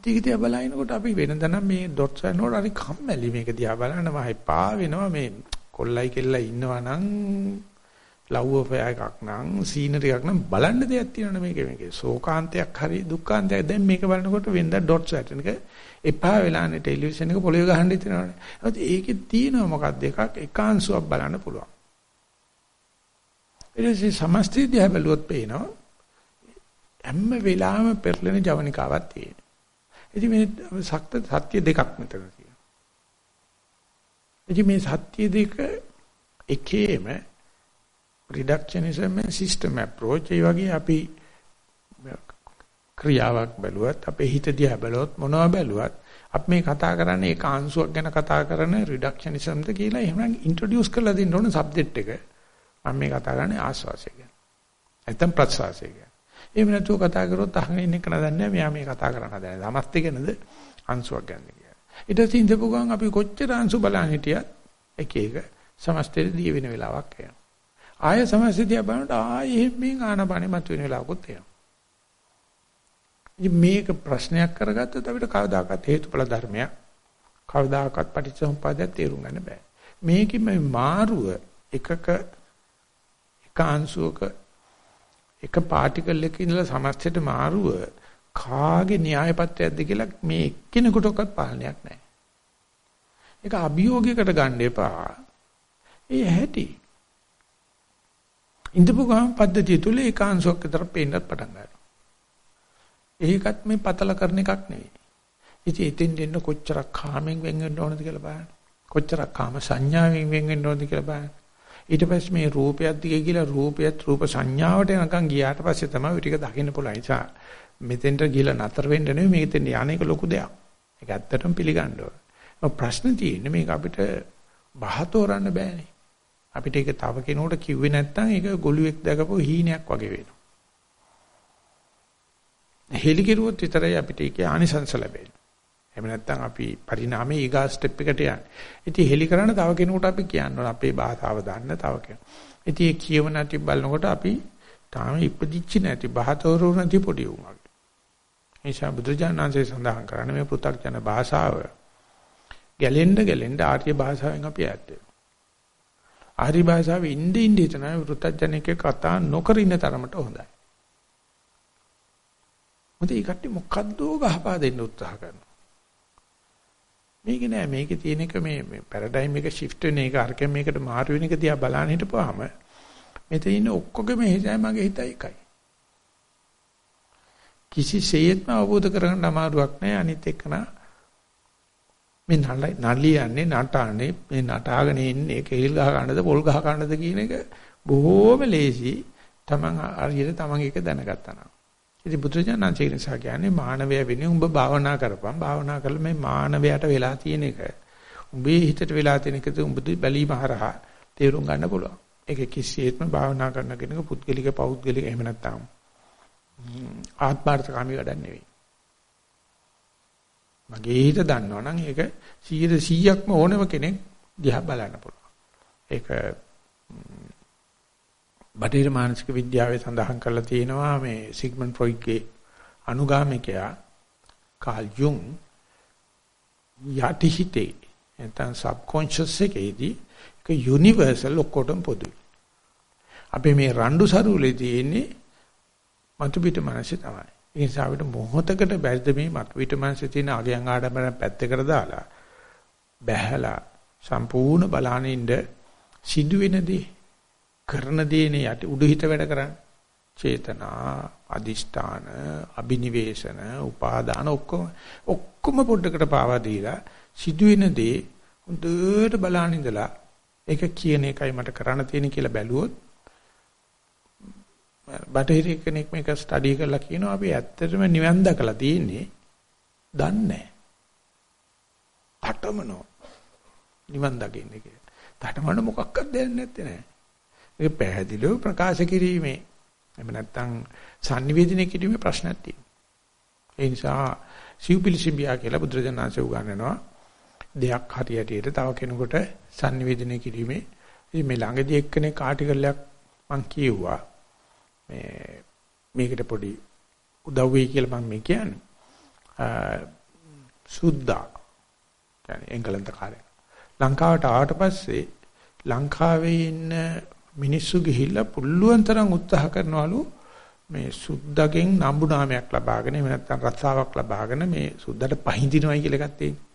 ඒක දිහා බලනකොට අපි වෙනදනම් මේ ඩොට්ස් යනකොට හරි කම්මැලි මේක දිහා බලන්න මහයි පා වෙනවා මේ කොල්ලයි කෙල්ලයි ඉන්නවා නම් ලව් ඔෆෙයා එකක් නම් සීනරි එකක් නම් බලන්න දෙයක් තියෙනවනේ මේකේ මේකේ ශෝකාන්තයක් හරි දුක්ඛාන්තයක් දැන් මේක බලනකොට වෙනද ඩොට්ස් වැටෙන එක එපා වෙලානේ ටෙලිවිෂන් එක පොළවේ ගහන්න හිතනවනේ. ඒත් ඒකේ තියෙනවා මොකක්ද එකක් එකාංශුවක් බලන්න පුළුවන්. ඊට පස්සේ සමස්තය දිහා බැලුවොත් පේනවා හැම වෙලාවෙම පෙරලෙන ජවනිකාවක් තියෙනවා. ඉතින් මේ සත්‍ය සත්‍ය දෙකක් මෙතන තියෙනවා. ඉතින් මේ සත්‍ය දෙක එකේම reductionism and system approach ඒ වගේ අපි ක්‍රියාවක් බැලුවත් අපේ හිත දිහා බැලුවොත් මොනවා බැලුවත් අපි මේ කතා කරන්නේ ඒක අංශුවක් ගැන කතා කරන reductionismද කියලා එහෙනම් ඉන්ට්‍රොඩියුස් කරලා දෙන්න ඕන සබ්ජෙක්ට් එක. මම මේ කතා කරන්නේ ආස්වාසය ගැන. නැත්නම් ප්‍රස්වාසය ගැන. එහෙම නැතුව කතා කරොත් අහගෙන ඉන්න කෙනා දන්නේ මෙයා මේ කතා කරන්න හදන්නේ. සමස්ත ගැනද අංශුවක් ගැනද කියලා. ඊට පස්සේ ඉඳපු ගමන් අපි කොච්චර අංශු බලන් හිටියත් එක එක සමස්තෙට දී වෙන වෙලාවක් එනවා. ආය සමස්තය බලනකොට ආයෙ මේ ආනපානෙ මතුවෙන වෙලාවකුත් එනවා. ඉතින් මේක ප්‍රශ්නයක් කරගත්තොත් අපිට කවදාකවත් හේතුඵල ධර්මයක් කවදාකවත් පටිච්චසමුප්පාදයක් තේරුම් ගන්න බෑ. මේකෙම මාරුව එකක එක අංශුවක එක පාටිකල් එකක ඉඳලා සමස්තයට මාරුව කාගේ න්‍යායපත්‍යයක්ද කියලා මේ එක්කෙනෙකුටවත් පාලනයක් නැහැ. ඒක අභියෝගයකට ගන්න එපා. ඒ ඇහැටි. ඉඳපු ගමන් පද්ධතිය තුල ඒකාංශයක් විතර පේන්නත් පටන් ගන්නවා. ඒකත් මේ පතල කරන එකක් නෙවෙයි. ඉතින් එතෙන් දෙන්න කොච්චරක් කාමෙන් වෙන් වෙන්න ඕනද කියලා බලන්න. කොච්චරක් කාම සංඥාවෙන් වෙන් වෙන්න ඕනද කියලා බලන්න. ඊට පස්සේ මේ රූපයක් දිගේ කියලා රූපයත් රූප සංඥාවට යනකම් ගියාට පස්සේ තමයි ඔය ටික දකින්න පුළුවන්. ඒ නිසා මෙතෙන්ට ගිහලා නතර වෙන්න නෙවෙයි මේකෙන් යන එක ලොකු දෙයක්. ඒක ඇත්තටම පිළිගන්න ඕන. ප්‍රශ්න තියෙන්නේ මේක අපිට බහතෝරන්න බෑනේ. අපිට ඒක තව කෙනෙකුට කිව්වේ නැත්නම් ඒක ගොළුෙක් දැකපු හීනයක් වගේ වෙනවා. හෙලි කෙරුවොත් විතරයි අපිට ඒකේ ආනිසංස ලැබෙන්නේ. එහෙම නැත්නම් අපි පරිණාමයේ ඊගා ස්ටෙප් එකට යන්නේ. ඉතින් හෙලි කරන්න තව කෙනෙකුට අපි කියන්න ඕන අපේ භාෂාව දන්න තව කෙනෙක්. ඉතින් ඒ කියව නැති බලනකොට අපි තාම ඉපදිච්ච නැති බහතෝරු නැති පොඩි උමක්. එනිසා බුදුජානනාංශය සඳහන් කරන්නේ මේ පෘථග්ජන භාෂාව ගැලෙන්න ගැලෙන්න ආර්ය භාෂාවෙන් අපි ඈත් වෙනවා. ආර්ය භාෂාවේ ඉඳින් ඉඳින් තමයි පෘථග්ජනකේ කතා නොකර ඉන්න තරමට හොඳයි. මොකද ඒ කට්ටිය මොකද්ද ගහපා දෙන්න උත්සාහ කරනවා. මේක නෑ මේකේ තියෙන එක මේ මේ පැරඩයිම් එක shift වෙන එක අරකින් මේකට මාරු වෙන එක දිහා බලන්න හිටපුවාම මෙතන ඉන්න ඔක්කොගේම හිතයි මගේ හිතයි එකයි. කිසිසේත්ම අවබෝධ කරගන්න අමාරුවක් නෑ අනිත් එක්කන මේ නලියන්නේ නටන්නේ මේ නටාගෙන ඉන්නේ කෙල් ගහ ගන්නද පොල් ගහ ගන්නද කියන එක බොහෝම ලේසි. Taman හරියට Taman එක දැනගත්තා නම්. ඉතින් බුදුරජාණන් නිසා කියන්නේ මානවය වෙන්නේ උඹ භාවනා කරපන්. භාවනා කරලා මේ මානවයට වෙලා තියෙන එක උඹේ හිතට වෙලා තියෙන එකද උඹ බැලීම හරහා තේරුම් ගන්න පුළුවන්. ඒක කිසියෙත්ම භාවනා කරන කෙනෙකු පුද්ගලික පෞද්ගලික එහෙම නැත්නම් ආත්මార్థකාමී වැඩක් නෙවෙයි. මගේ හිත දන්නවනම් ඒක 100%ක්ම ඕනම කෙනෙක් දිහා බලන්න පුළුවන්. ඒක බටහිර මානසික විද්‍යාවේ සඳහන් කරලා තියෙනවා මේ සිග්මන්ඩ් ෆ්‍රොයිඩ්ගේ අනුගාමිකයා කාල් යුන් යටිහිතේ නැත්නම් සබ්කොන්ෂස් එකේදී ඒක යුනිවර්සල් ඔක්කොටම පොදුයි. අපි මේ රණ්ඩු සරුවලේ තියෙන්නේ මතු පිට මනසේ තමයි. ඒ නිසා අපිට මොහොතකට බැරිද මේ මතු පිට මනසේ තියෙන අගයන් ආඩම්බරන පැත්තකට දාලා බැහැලා සම්පූර්ණ බලහනින්ද සිදුවෙනදී කරන දේනේ යටි උඩුහිත වැඩ කරන්නේ. චේතනා, අදිෂ්ඨාන, අබිනිවේෂණ, උපාදාන ඔක්කොම ඔක්කොම පොඩ්ඩකට පාවා දීලා සිදුවෙන දේ හොඳට බලන ඉඳලා ඒක කියන එකයි මට කරන්න තියෙන කියලා බැලුවොත් බටහිර කෙනෙක් මේක ස්ටඩි කරලා කියනවා අපි ඇත්තටම නිවන් දැකලා තියෙන්නේ දන්නේ නැහැ. තටමනෝ නිවන් දකින්නේ කියලා. තටමන මොකක්වත් දෙන්නේ නැත්තේ නෑ. ඒක පැහැදිලිව ප්‍රකාශ කිරීමේ එහෙම නැත්නම් sannivedana කිරීමේ ප්‍රශ්නක් තියෙනවා. ඒ නිසා සිව්පිලිසිම්බියා කියලා බුදුරජාණන්සේ උගන්වනවා දෙයක් හරියටියට තව කෙනෙකුට sannivedana කිරීමේ ඉතින් මේ ළඟදී එක්කෙනෙක් ආටිකලයක් මම කියුවා මේ මේකට පොඩි උදව් වෙයි කියලා මම මේ කියන්නේ සුද්දා. කියන්නේ එංගලන්ත කාර්යය. ලංකාවට ආවට පස්සේ ලංකාවේ ඉන්න මිනිස්සු ගිහිල්ලා පුළුවන් තරම් උත්සාහ කරනවලු මේ සුද්දගෙන් නම්බු නාමයක් ලබාගෙන එහෙම නැත්නම් රස්සාවක් ලබාගෙන මේ සුද්දට පහඳිනවයි කියලා එකක් තියෙනවා.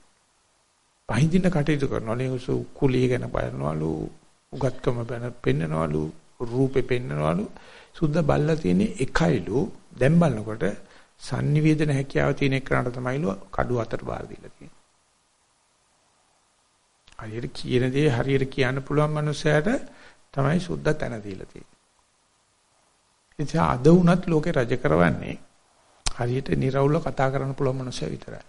පහඳින්න කටයුතු කරනවලු ඒ කුලිය ගැන බලනවලු උගත්කම ගැන පෙන්නනවලු රූපේ පෙන්නනවලු සුද්ද බල්ලා තියෙන එකයිලු දැන් බලනකොට sannivedana හැකියාව තියෙන එකනට තමයිලු කඩුව අතට බාර දීලා තියෙන්නේ. හරියට කියන දේ හරියට කියන්න පුළුවන් මනුස්සයාට තමයි සුද්ධ තැන දීලා තියෙන්නේ. එතන අද වුණත් ලෝකේ රජ කරවන්නේ හරියට නිර්වුල්ව කතා කරන්න පුළුවන් මනුස්සය විතරයි.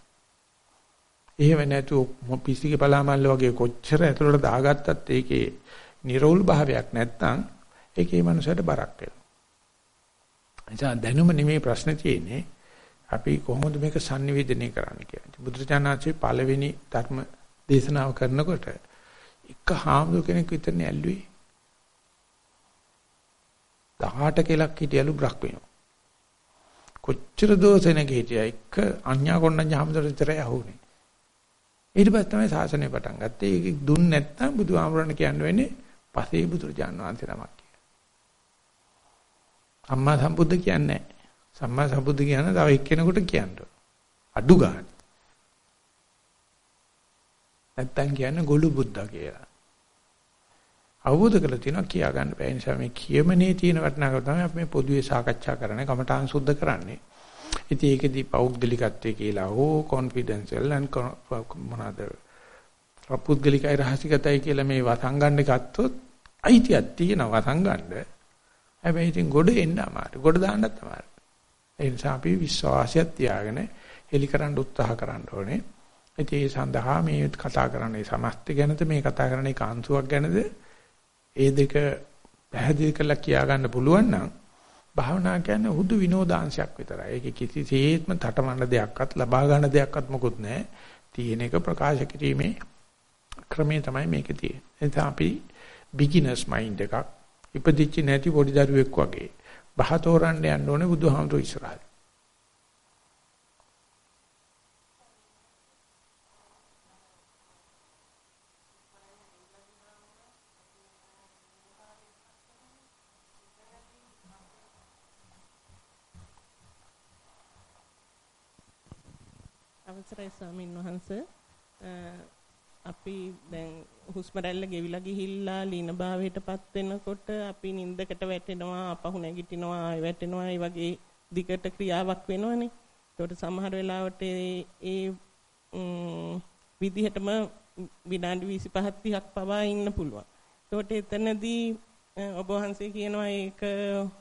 එහෙම නැතු පිසිගේ පලාමල්ල වගේ කොච්චර ඇතුළට දාගත්තත් ඒකේ නිර්වුල් භාවයක් නැත්නම් ඒකේ මනුස්සයට බරක් වෙනවා. එතන දැනුම නෙමෙයි ප්‍රශ්නේ තියෙන්නේ. අපි කොහොමද මේක sannivedanaya කරන්නේ කියන්නේ. බුදුරජාණන්සේ පළවෙනි ධර්ම දේශනාව කරනකොට එක හාමුදුර කෙනෙක් විතරනේ ඇල්ලුවේ. 18 කෙලක් හිටියලු බ්‍රහ්මයෝ. කොච්චර දෝසෙනක හිටියා එක අඤ්ඤා කොණ්ණඤ්ඤ හාමුදුර විතරයි අහුනේ. ඊට පස්සේ තමයි ශාසනය පටන් ගත්තේ. ඒක දුන්න නැත්නම් බුදුහාමුදුරන් කියන්න වෙන්නේ පසේ බුදුරජාණන් වහන්සේ නමක් කියලා. අම්මා සම්බුද්ධ කියන්නේ නැහැ. සම්මා සම්බුද්ධ කියන තව එක්කෙනෙකුට කියන්න අඩු ගන්න. නැත්තම් කියන්නේ ගොළු බුද්ධා කියලා. අවබෝධ කරලා තියෙනවා කියා ගන්න බෑ නිසා මේ කියමනේ තියෙන වටිනාකම තමයි අපි මේ පොදුවේ සාකච්ඡා කරන්නේ කමඨාන් සුද්ධ කරන්නේ. ඉතින් ඒකෙදි පෞද්ගලිකත්වයේ කියලා හෝ කොන්ෆිඩෙන්ෂල් and මොනවාද අපුද්ගලිකයි රහසිගතයි කියලා මේ වසංගන්න ගත්තොත් අයිතියක් තියෙනවා වසංගන්න. හැබැයි ඉතින් ගොඩ එන්න අමාරු. ගොඩ දාන්නත් අමාරු. ඒ නිසා අපි විශ්වාසයක් තියාගෙන එලි කරන්න උත්සාහ කරන්න ඕනේ. ඉතින් ඒ සඳහා මේ කතා කරන්නේ සමස්ත ගැනද මේ කතා කරන්නේ කාන්සුවක් ගැනද ඒ දෙක පැහැදිලි කරලා කියා ගන්න පුළුවන් නම් භාවනා කියන්නේ හුදු විනෝදාංශයක් විතරයි. ඒක කිසිසේත්ම තටමඬ දෙයක්වත් ලබා ගන්න දෙයක්වත් මොකුත් නැහැ. තියෙන එක ප්‍රකාශ කිරීමේ ක්‍රමය තමයි මේකේ තියෙන්නේ. එතන අපි බිග්ිනර්ස් මයින්ඩ් එකක් ඉපදිච්ච නැති පොඩි දරුවෙක් වගේ බහතෝරන්න යන්න ඕනේ බුදුහාමුදුරු ඉස්සරහට. අවසරයි ස්වාමීන් වහන්ස අපි දැන් හුස්ම රැල්ල ගෙවිලා ගිහිල්ලා ලීන භාවයටපත් වෙනකොට අපි නිින්දකට වැටෙනවා අපහු නැගිටිනවා ආය වැටෙනවා ඒ වගේ දිගට ක්‍රියාවක් වෙනවනේ. ඒකට සමහර වෙලාවට ඒ විදිහටම විනාඩි 25 30ක් පවා ඉන්න පුළුවන්. ඒකට එතනදී ඔබ වහන්සේ කියනවා ඒක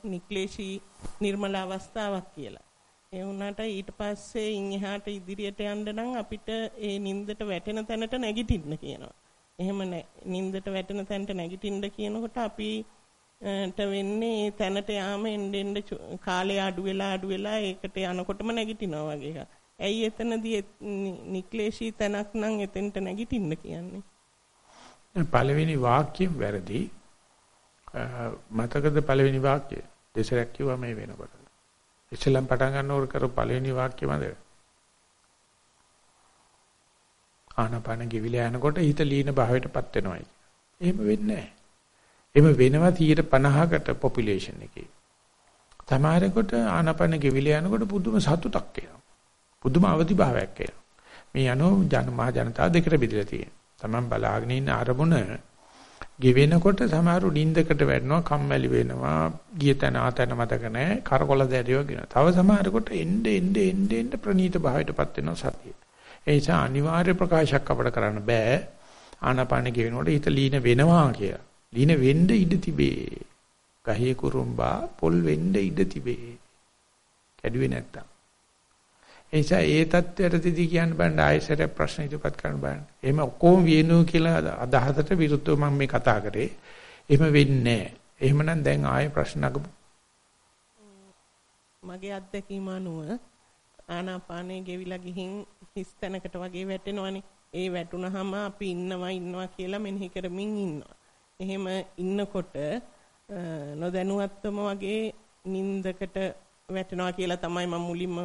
නික්ලේශී නිර්මල අවස්ථාවක් කියලා. ඒ වුණාට ඊට පස්සේ ඉන් එහාට ඉදිරියට යන්න නම් අපිට ඒ නින්දට වැටෙන තැනට නැගිටින්න කියනවා. එහෙම නින්දට වැටෙන තැනට නැගිටින්න කියනකොට අපිට වෙන්නේ තැනට යාම එන්න එන්න කාලය අඩු වෙලා අඩු වෙලා ඒකට යනකොටම නැගිටිනවා වගේ එකක්. ඇයි එතනදී නික්ලේශී තැනක් නම් එතෙන්ට නැගිටින්න කියන්නේ? පළවෙනි වාක්‍යය වැරදි. මතකද පළවෙනි වාක්‍යය? දෙසරක් කිව්වා මේ වෙනකොට. ඉස්ලාම් පටන් ගන්නකොට කර පළවෙනි වාක්‍ය මැද ආනපන ගිවිලා යනකොට හිත ලීන භාවයටපත් වෙනවායි. එහෙම වෙන්නේ නැහැ. එහෙම වෙනවා 50කට population එකේ. තමාරෙකට ආනපන ගිවිලා යනකොට පුදුම සතුටක් එනවා. පුදුම අවදි භාවයක් එනවා. මේ යනෝ ජන මහ ජනතාව දෙකට බෙදලා තියෙනවා. Taman බලාගෙන ඉන්න අරමුණ ගෙවෙනකොට සමහරු නිින්දකට වැටෙනවා කම්මැලි වෙනවා ගිය තැන ආතන මතක නැහැ කරකොල දැරියව ගෙන. තව සමහරකට එnde එnde එnde එnde ප්‍රනීත භාවයටපත් වෙනවා සතිය. ඒ නිසා අනිවාර්ය ප්‍රකාශයක් අපිට කරන්න බෑ. ආනාපාන ගෙවෙනකොට හිත ලීන වෙනවා කියලා. ලීන වෙන්න ඉඩ තිබේ. ගහේ කුරුම්බා පොල් වෙන්න ඉඩ තිබේ. කැඩුවේ නැත්තම්. ඒ නිසා ඒ தත්ත්වයටදී කියන්න බෑ ආයෙසර ප්‍රශ්න ඉදපත් කරන්න බෑ. එහෙම ඔක්කොම වියනු කියලා අදහසට විරුද්ධව මම මේ කතා කරේ. එහෙම වෙන්නේ නැහැ. එහෙමනම් දැන් ආයෙ ප්‍රශ්න අගමු. මගේ අත්දැකීම අනුව ආනාපානේ ගෙවිලා ගිහින් හිස් තැනකට වගේ වැටෙනවනේ. ඒ වැටුනහම අපි ඉන්නවා ඉන්නවා කියලා මෙනෙහි කරමින් ඉන්නවා. එහෙම ඉන්නකොට නොදැනුවත්වම වගේ නින්දකට වැටෙනවා කියලා තමයි මම මුලින්ම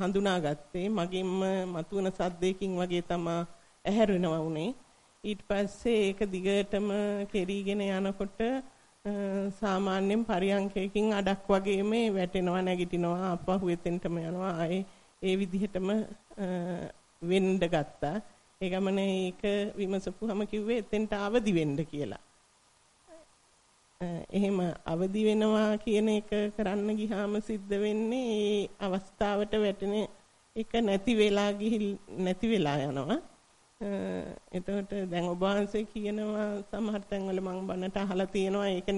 හඳුනාගත්තේ මගෙන්ම මතුවන සද්දයකින් වගේ තමයි ඇහැරෙනවා උනේ. ඊට පස්සේ ඒක දිගටම කෙරීගෙන යනකොට සාමාන්‍යයෙන් පරියන්කයකින් අඩක් වගේ මේ වැටෙනවා නැගිටිනවා අපහු එතෙන්ටම යනවා ආයේ ඒ විදිහටම වෙන්න ගත්තා. ඒ ගමනේ ඒක විමසපුවම කිව්වේ එතෙන්ට අවදි වෙන්න කියලා. එහෙම අවදි වෙනවා කියන එක කරන්න ගියාම සිද්ධ වෙන්නේ ඒ අවස්ථාවට වැටෙන එක නැති වෙලා ගිහිල් නැති වෙලා යනවා. එතකොට දැන් ඔබ වහන්සේ කියනවා සමහර තැන්වල මම බණට අහලා තියෙනවා ඒක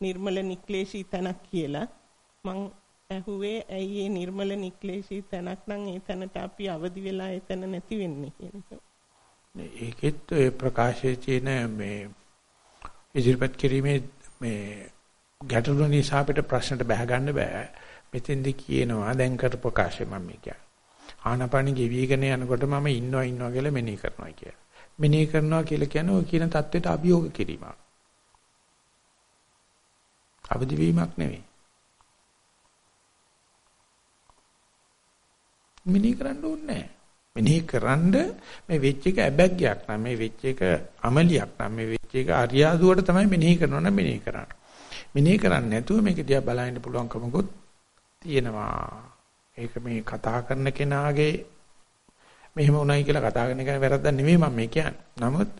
නිර්මල නික්ලේශී තැනක් කියලා. මං ඇහුවේ ඇයි මේ නිර්මල නික්ලේශී තැනක් නම් ඒ තැනට අපි අවදි වෙලා ඒ තැන නැති වෙන්නේ කියන එක. ඒකෙත් ඒ ප්‍රකාශයේ තියෙන මේ ඉදිරිපත් කිරීමේ මේ ගැටලු නිසා අපිට ප්‍රශ්නට බැහැ ගන්න බෑ. මෙතෙන්දි කියනවා දැන් කර ප්‍රකාශය මම කියන්නේ. ආනපාන ගෙවිගෙන යනකොට මම ඉන්නවා ඉන්නවා කියලා මෙනෙහි කරනවා කියලා. මෙනෙහි කරනවා කියලා කියන්නේ ඔය කියන தത്വෙට අභියෝග කිරීමක්. අවදි වීමක් නෙවෙයි. මෙනෙහි කරන්න ඕනේ නැහැ. මෙනෙහි කරන්ඩ මේ වෙච්ච එක ඇබැග්යක් නම් මේ වෙච්ච එක අමලියක් නම් මේ වෙච්ච එක අරියාදුවට තමයි මෙනෙහි කරනවා නම් මෙනෙහි කරන්න. මෙනෙහි කරන්නේ නැතුව මේක දිහා බලන්න පුළුවන්කමකුත් තියෙනවා. ඒක මේ කතා කරන කෙනාගේ මෙහෙම උණයි කියලා කතා කරන කෙනා වැරද්දක් නෙමෙයි මම මේ කියන්නේ. නමුත්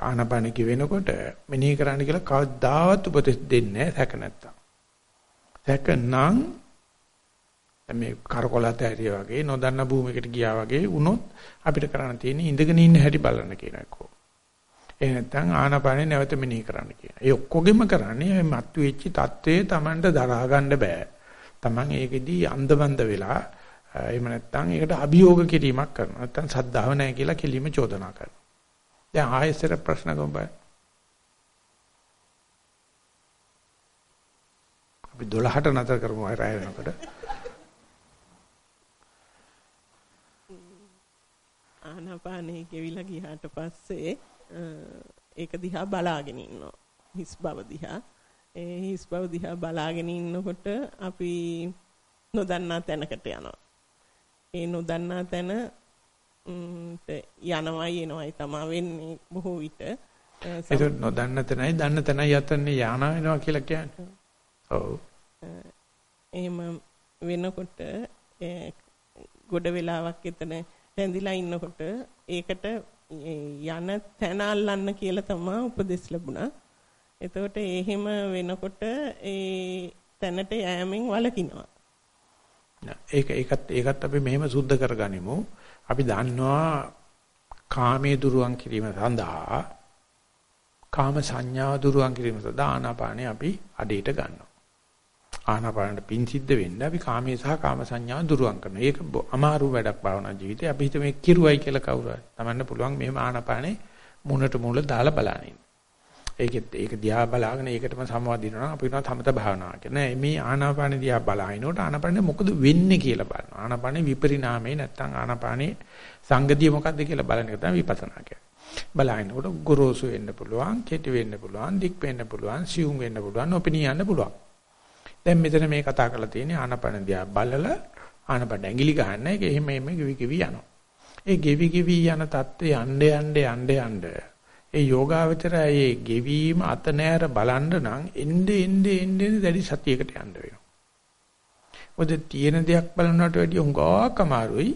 ආනපන වෙනකොට මෙනෙහි කරන්න කියලා කවදාවත් උපදෙස් දෙන්නේ නැහැ සැක නැත්තම්. සැක නම් මේ කරකොලත ඇරිය වගේ නොදන්න භූමියකට ගියා වගේ වුණොත් අපිට කරන්න තියෙන්නේ ඉඳගෙන ඉන්න හැටි බලන්න කියන එක. ඒ නැත්තම් ආනපනේ නැවත මෙනෙහි කරන්න කියන. ඒ ඔක්කොගෙම කරන්නේ මත් වෙච්ච தત્ත්වයේ Tamanට දරා ගන්න බෑ. Taman ඒකෙදී අන්ධබන්ද වෙලා එහෙම නැත්නම් ඒකට අභියෝග කිරීමක් කරනවා. නැත්නම් සද්ධාව නැහැ කියලා කෙලිම චෝදනා කරනවා. දැන් ආයෙසර ප්‍රශ්න ගොබයි. අපි 12ට නතර කරමු අය රැය වෙනකොට. ආනාපානේ ගෙවිලා ගියාට පස්සේ ඒක දිහා බලාගෙන ඉන්නවා. හිස් බව දිහා. ඒ හිස් බව දිහා බලාගෙන ඉන්නකොට අපි නොදන්නා තැනකට යනවා. ඒ නොදන්නා තැන යනවයි එනවයි තමයි වෙන්නේ බොහෝ විට. ඒක නොදන්න තැනයි දන්න තැනයි යතන්නේ යාන වෙනවා කියලා කියන්නේ. ඔව්. එහෙම වෙනකොට ගොඩ වෙලාවක් එතන රැඳිලා ඉන්නකොට ඒකට යන තැන අල්ලන්න කියලා තමයි උපදෙස් ලැබුණා. එතකොට එහෙම වෙනකොට ඒ තැනට යෑමෙන් වළකිනවා. ඒක ඒකත් ඒකත් අපි මෙහෙම සුද්ධ කරගනිමු. අපි දන්නවා කාමයේ දුරුවන් කිරීම සඳහා කාම සංඥා දුරුවන් කිරීම සඳහා ආනාපානේ අපි අඩේට ගන්නවා. ආනාපානට පින් සිද්ධ වෙන්න අපි කාමයේ සහ කාම සංඥා දුරුවන් කරනවා. ඒක අමාරු වැඩක් භාවනා ජීවිතේ. අපි හිත මේ කිරුවයි කියලා කවුරු හරි. Tamanne පුළුවන් මෙහෙම ආනාපානේ මුණට මුල දාලා බලන්න. ඒකෙත් ඒක දිහා බලාගෙන ඒකටම සමවදිනවා අපි කියනවා තමත භාවනාව කියලා. නෑ මේ ආනාපාන දිහා බලාිනකොට ආනාපානේ මොකද වෙන්නේ කියලා බලනවා. ආනාපානේ විපරිණාමේ නැත්තම් ආනාපානේ සංගතිය මොකද්ද කියලා බලන එක තමයි විපස්සනා කියන්නේ. බලාිනකොට ගොරෝසු වෙන්න පුළුවන්, කෙටි වෙන්න පුළුවන්, දික් වෙන්න පුළුවන්, සියුම් වෙන්න පුළුවන්, නොපෙනී යන්න පුළුවන්. දැන් මෙතන මේ කතා කරලා තියෙන්නේ ආනාපාන දිහා බලලා ආනාපාන ඇඟිලි ගන්න එක එහෙම එහෙම ගෙවි ගෙවි යනවා. ඒ ගෙවි ගෙවි යන தත්ත්වය යන්න යන්න යන්න යන්න ඒ යෝගාවචරය ඒ ගෙවීම අත නෑර බලන්න නම් එnde එnde එnde දැඩි සතියකට යන්න වෙනවා. මොකද තියෙන දෙයක් බලනවට වැඩිය හුඟක් අමාරුයි.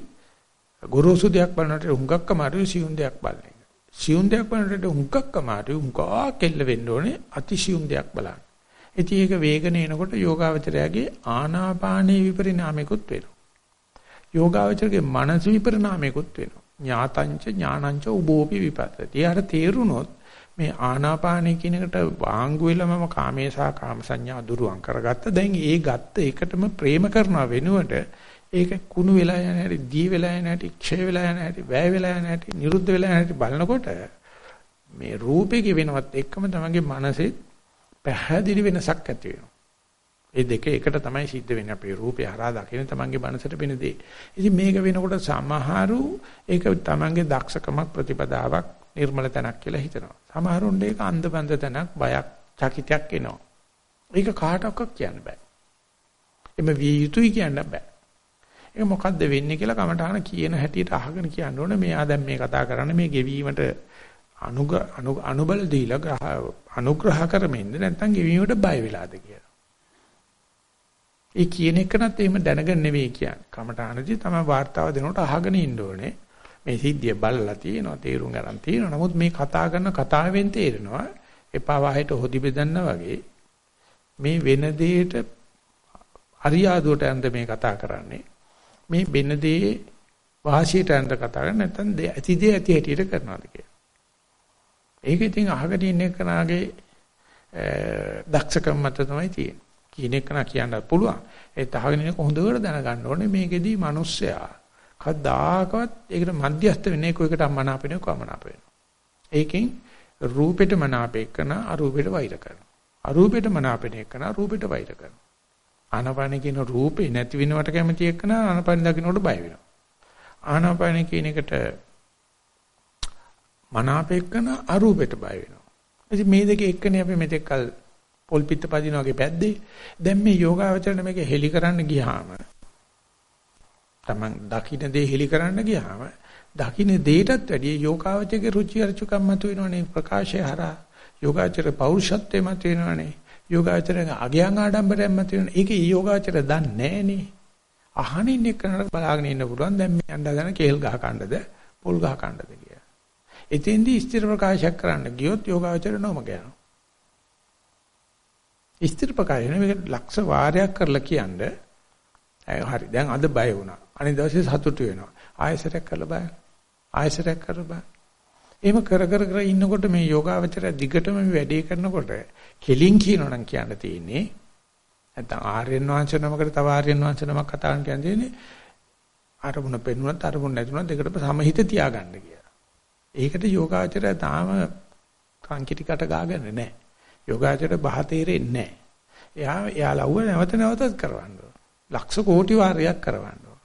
ගොරෝසු දෙයක් බලනවට හුඟක් අමාරුයි සියුම් දෙයක් බලන එක. සියුම් දෙයක් බලනකොට හුඟක් අමාරුයි හුඟක් කෙල්ල වෙන්න ඕනේ අතිසියුම් දෙයක් බලන්න. ඉතින් ඒක වේගන එනකොට යෝගාවචරයාගේ ආනාපානයේ විපරිණාමයකුත් වෙනවා. යෝගාවචරගේ මනස විපරිණාමයකුත් වෙනවා. ඥාතංච ඥානංච උභෝපි විපස්සති. ඊට තේරුනොත් මේ ආනාපානය කියන එකට වාංගු වෙලා මම කාමේසා කාම සංඥා දුරුවන් කරගත්ත. දැන් ඒ ගත්ත එකටම ප්‍රේම කරනවා වෙනුවට ඒක කුණු වෙලා යන හැටි, දී වෙලා යන හැටි, ක්ෂය වෙලා යන හැටි, වැය වෙලා යන හැටි, නිරුද්ධ වෙලා යන හැටි බලනකොට මේ රූපේ කියවෙනවත් එක්කම තමගේ මනසේ පැහැදිලි වෙනසක් ඇති වෙනවා. ඒ දෙක එකට තමයි සිද්ධ වෙන්නේ අපේ රූපය හරහා දකින තමන්ගේ මනසට වෙන දේ. ඉතින් මේක වෙනකොට සමහරු ඒක තමන්ගේ දක්ෂකමක් ප්‍රතිපදාවක් නිර්මල තැනක් කියලා හිතනවා. සමහරුන්ට ඒක අන්ධබන්ද තැනක් බයක් චකිතයක් එනවා. ඒක කාටවත් කියන්න බෑ. එමෙ විය යුතුයි කියන්න බෑ. ඒක මොකද්ද වෙන්නේ කියලා කමඨාන කියන හැටියට අහගෙන කියන්න ඕනේ. මෙයා දැන් මේ කතා කරන්නේ මේ ගෙවීමට අනුග අනුබල දීලා අනුග්‍රහ කරමින්ද නැත්නම් ගෙවීමට බය වෙලාද කියලා. ඒ කියන එකනත් එහෙම දැනගෙන නෙවෙයි කියන්නේ. කමඨානදී තමයි වார்த்தාව දෙනකොට අහගෙන ඉන්න ඕනේ. මේ සිද්ධිය බලලා තියෙනවා, තේරුම් ගන්න තියෙනවා. නමුත් මේ කතා කරන කතාවෙන් තේරෙනවා එපා වාහයට හොදි බෙදන්නා වගේ මේ වෙන දෙයට අරියාදුවට ඇඳ මේ කතා කරන්නේ. මේ වෙන දෙයේ වාසියට ඇඳ කතා කරන්නේ නැත්නම් ඇති දේ ඇති හැටියට කරනවාද කියලා. ඒක ඉතින් අහකට ඉන්න එකනාගේ දක්ෂකම් මත තමයි තියෙන්නේ. කියන එක නා කියන්න පුළුවන්. ඒ තහගෙන ඉන්න හොඳට දැනගන්න ඕනේ මේකෙදී මිනිස්සයා කවදාකවත් ඒකට මධ්‍යස්ත වෙන්නේ කොයකට අමනාපෙන්නේ කොමනාප වෙනවා. ඒකෙන් රූපෙට මනාපෙකන අරූපෙට වෛර කරනවා. අරූපෙට මනාපෙන රූපෙට වෛර කරනවා. ආනාපාන කියන රූපේ නැති වෙනවට කැමති එක්කන ආනාපාන දකින්නට බය වෙනවා. ආනාපාන කියන එකට මනාපෙකන අරූපෙට බය වෙනවා. ඉතින් මේ දෙකේ එක්කනේ අපි මෙතෙක් කල් පොල් පිට පදිනා වගේ පැද්දේ. දැන් මේ යෝගාවචරණ මේක හෙලි කරන්න ගියාම තමන් දකින්න දේ හෙලි කරන්න ගියාම දකින්න දේටත් වැඩිය යෝගාවචරයේ රුචි අරුචිකම් මත වෙනවනේ ප්‍රකාශය හරහා. යෝගාචර පෞරුෂත්වයේ මත වෙනවනේ යෝගාචරයේ අගයන් ආඩම්බරයෙන් මත වෙනවනේ ඒක යෝගාචර දන්නේ නැහනේ. අහනින් එක්කනට බලාගෙන ඉන්න පුළුවන්. දැන් මේ යන්න හදන කේල් ගහ කණ්ඩද පොල් ගහ කණ්ඩද කියලා. එතෙන්දී ස්ථිර ප්‍රකාශයක් කරන්න ගියොත් යෝගාචර නොම යනවා ස්ථිර ප්‍රකාශය මේක ලක්ෂ වාරයක් කරලා කියන්නේ හරි දැන් අද බය වුණා. අනිත් දවසේ සතුටු වෙනවා. ආයෙසරයක් කරලා බලන්න ආයෙසරයක් කරලා බලන්න එහෙම කර කර කර ඉන්නකොට මේ යෝගාවචරය දිගටම මේ වැඩේ කරනකොට කෙලින් කියනවා නම් කියන්න තියෙන්නේ නැත්නම් ආර්යයන් වංශ නමකට තව ආර්යයන් වංශ නමක් කතා කරන්න කියන්නේ අරමුණ පෙන්නුනත් අරමුණ නැතුනත් දෙකටම සමහිත තියාගන්න කියලා. ඒකට යෝගාචරය තාම කාංකිටිකට ගාගෙන නැහැ. යෝගාචරය බහ තේරෙන්නේ නැහැ. එයා එයා ලව්ව නැවත නැවතත් කරවන්න ඕන. ලක්ෂ කෝටි වාරයක් කරවන්න ඕන.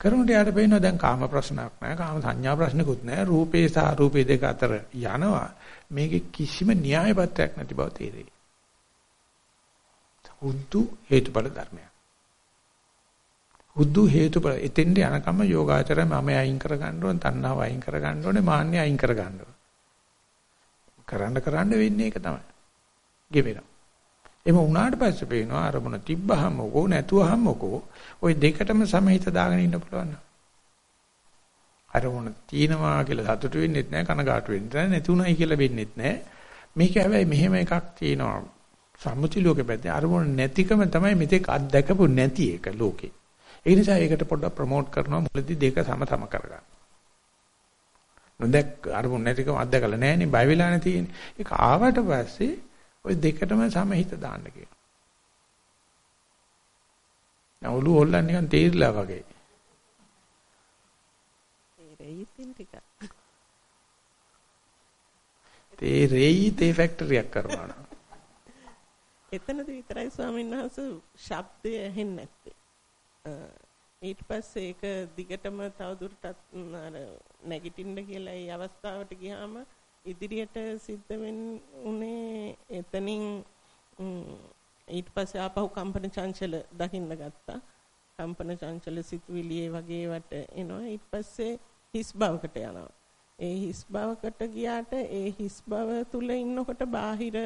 කරනකොට යාට පේනවා දැන් කාම ප්‍රශ්නයක් නැහැ. කාම සංඥා ප්‍රශ්නකුත් නැහැ. රූපේ සහ රූපේ දෙක අතර යනවා. මේකේ කිසිම න්‍යාය පත්‍රයක් නැති බව තේරෙයි. හුදු හේතුඵල ධර්මයක්. හුදු හේතුඵල එතෙන්ට යනකම් යෝගාචරය මම අයින් කර ගන්න ඕනේ, තණ්හාව අයින් කර ගන්න ඕනේ, මාන්නය අයින් කර ගන්න ඕනේ. කරන්න කරන්න වෙන්නේ ඒක තමයි. ගෙවෙනවා. එම වුණාට පස්සේ පේනවා අරමුණ තිබ්බහම මොකෝ නැතුවහම මොකෝ ওই දෙකටම සමහිත දාගෙන ඉන්න පුළුවන්. අරමුණ තියෙනවා කියලා සතුටු වෙන්නෙත් නැහැ කනගාටු වෙන්නෙත් නැහැ නැතුණයි කියලා වෙන්නෙත් නැහැ. මේක හැබැයි මෙහෙම එකක් තියෙනවා. සම්මුති ලෝකෙ පැත්තේ අරමුණ නැතිකම තමයි මෙතෙක් අත්දකපු නැති එක ලෝකේ. ඒ නිසා ඒකට පොඩ්ඩක් ප්‍රොමෝට් කරනවා මුලදී දෙක සම සම කරගන්න. නොදැක් අරමුණ නැතිකම අත්දකලා නැහැනේ බය වෙලානේ තියෙන්නේ. ඒක ආවට පස්සේ ওই දෙකටම සමහිත දාන්න කියනවා. නවලු හොල්ලන්නේ නිකන් තේරිලා වගේ. ටික. තේරෙයි තේ ෆැක්ටරියක් කරනවා. එතනද විතරයි ස්වාමීන් වහන්සේ ශබ්දය ඇහෙන්නේ නැත්තේ. ඊට පස්සේ ඒක දිගටම තවදුරටත් අර නැගිටින්න කියලා ඒ අවස්ථාවට ගියාම ඉදිරියට සිද්ධ වෙන්නේ එතනින් ඊට පස්සේ ආපහු කම්පන චංචල දකින්න ගත්තා. කම්පන චංචල සිතුවිලි වගේ වට එනවා. ඊට පස්සේ හිස් බවකට යනවා. ඒ හිස් බවකට ගියාට ඒ හිස් බව තුල ඉන්නකොට බාහිර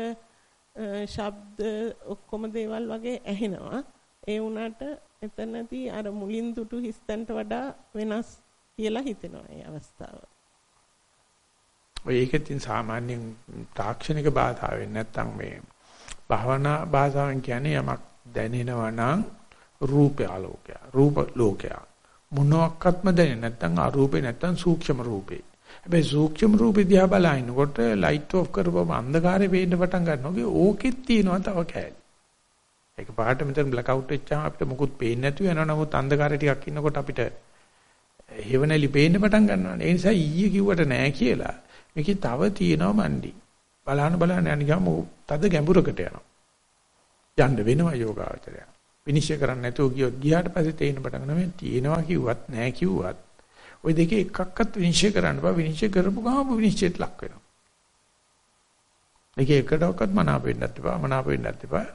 ශබ්ද ඔක්කොම දේවල් වගේ ඇහෙනවා. ඒ වුණාට එතනදී අර මුලින් දුටු හිස්තන්ට වඩා වෙනස් කියලා හිතෙනවා මේ අවස්ථාව. ඔය ඒකෙන් සාමාන්‍යයෙන් තාක්ෂණික භාෂාවෙන් නැත්තම් මේ භාවනා භාෂාවෙන් කියන්නේ යමක් දැනෙනවා නම් රූප ආලෝකය රූප ලෝකය. මොනක්වත්ම දැනෙන්නේ නැත්තම් අරූපේ නැත්තම් සූක්ෂම රූපේ. හැබැයි සූක්ෂම රූපේ දිහා බලනකොට ලයිට් ඔෆ් කරපුවම අන්ධකාරය පේන්න පටන් ගන්නවා. ඕකෙත් තියෙනවා තව කෑලි. ඒක පාට මෙතන බ්ලැක් අවුට් වෙච්චාම අපිට මුකුත් පේන්නේ නැතුව යනවා නමුත් අන්ධකාරය ටිකක් ඉන්නකොට අපිට හේවණලි පේන්න පටන් ගන්නවා ඒ නිසා ඊයේ කිව්වට නෑ කියලා මේකේ තව තියෙනවා මණ්ඩි. බලහන බලහන යන ගම තද ගැඹුරකට යනවා. යන්න වෙනවා යෝගාවචරය. විනිශ්චය කරන්න නැතුව ගියොත් ගියාට පස්සේ තේින්න පටන් ගන්නවා මේ තියෙනවා කිව්වත් නැහැ කිව්වත් ওই දෙකේ එකක්වත් විනිශ්චය කරන්න බෑ විනිශ්චය කරපු ගමන් විනිශ්චයට ලක් වෙනවා. මේක එකටවත් මනාප වෙන්නත් එපා මනාප වෙන්නත් එපා.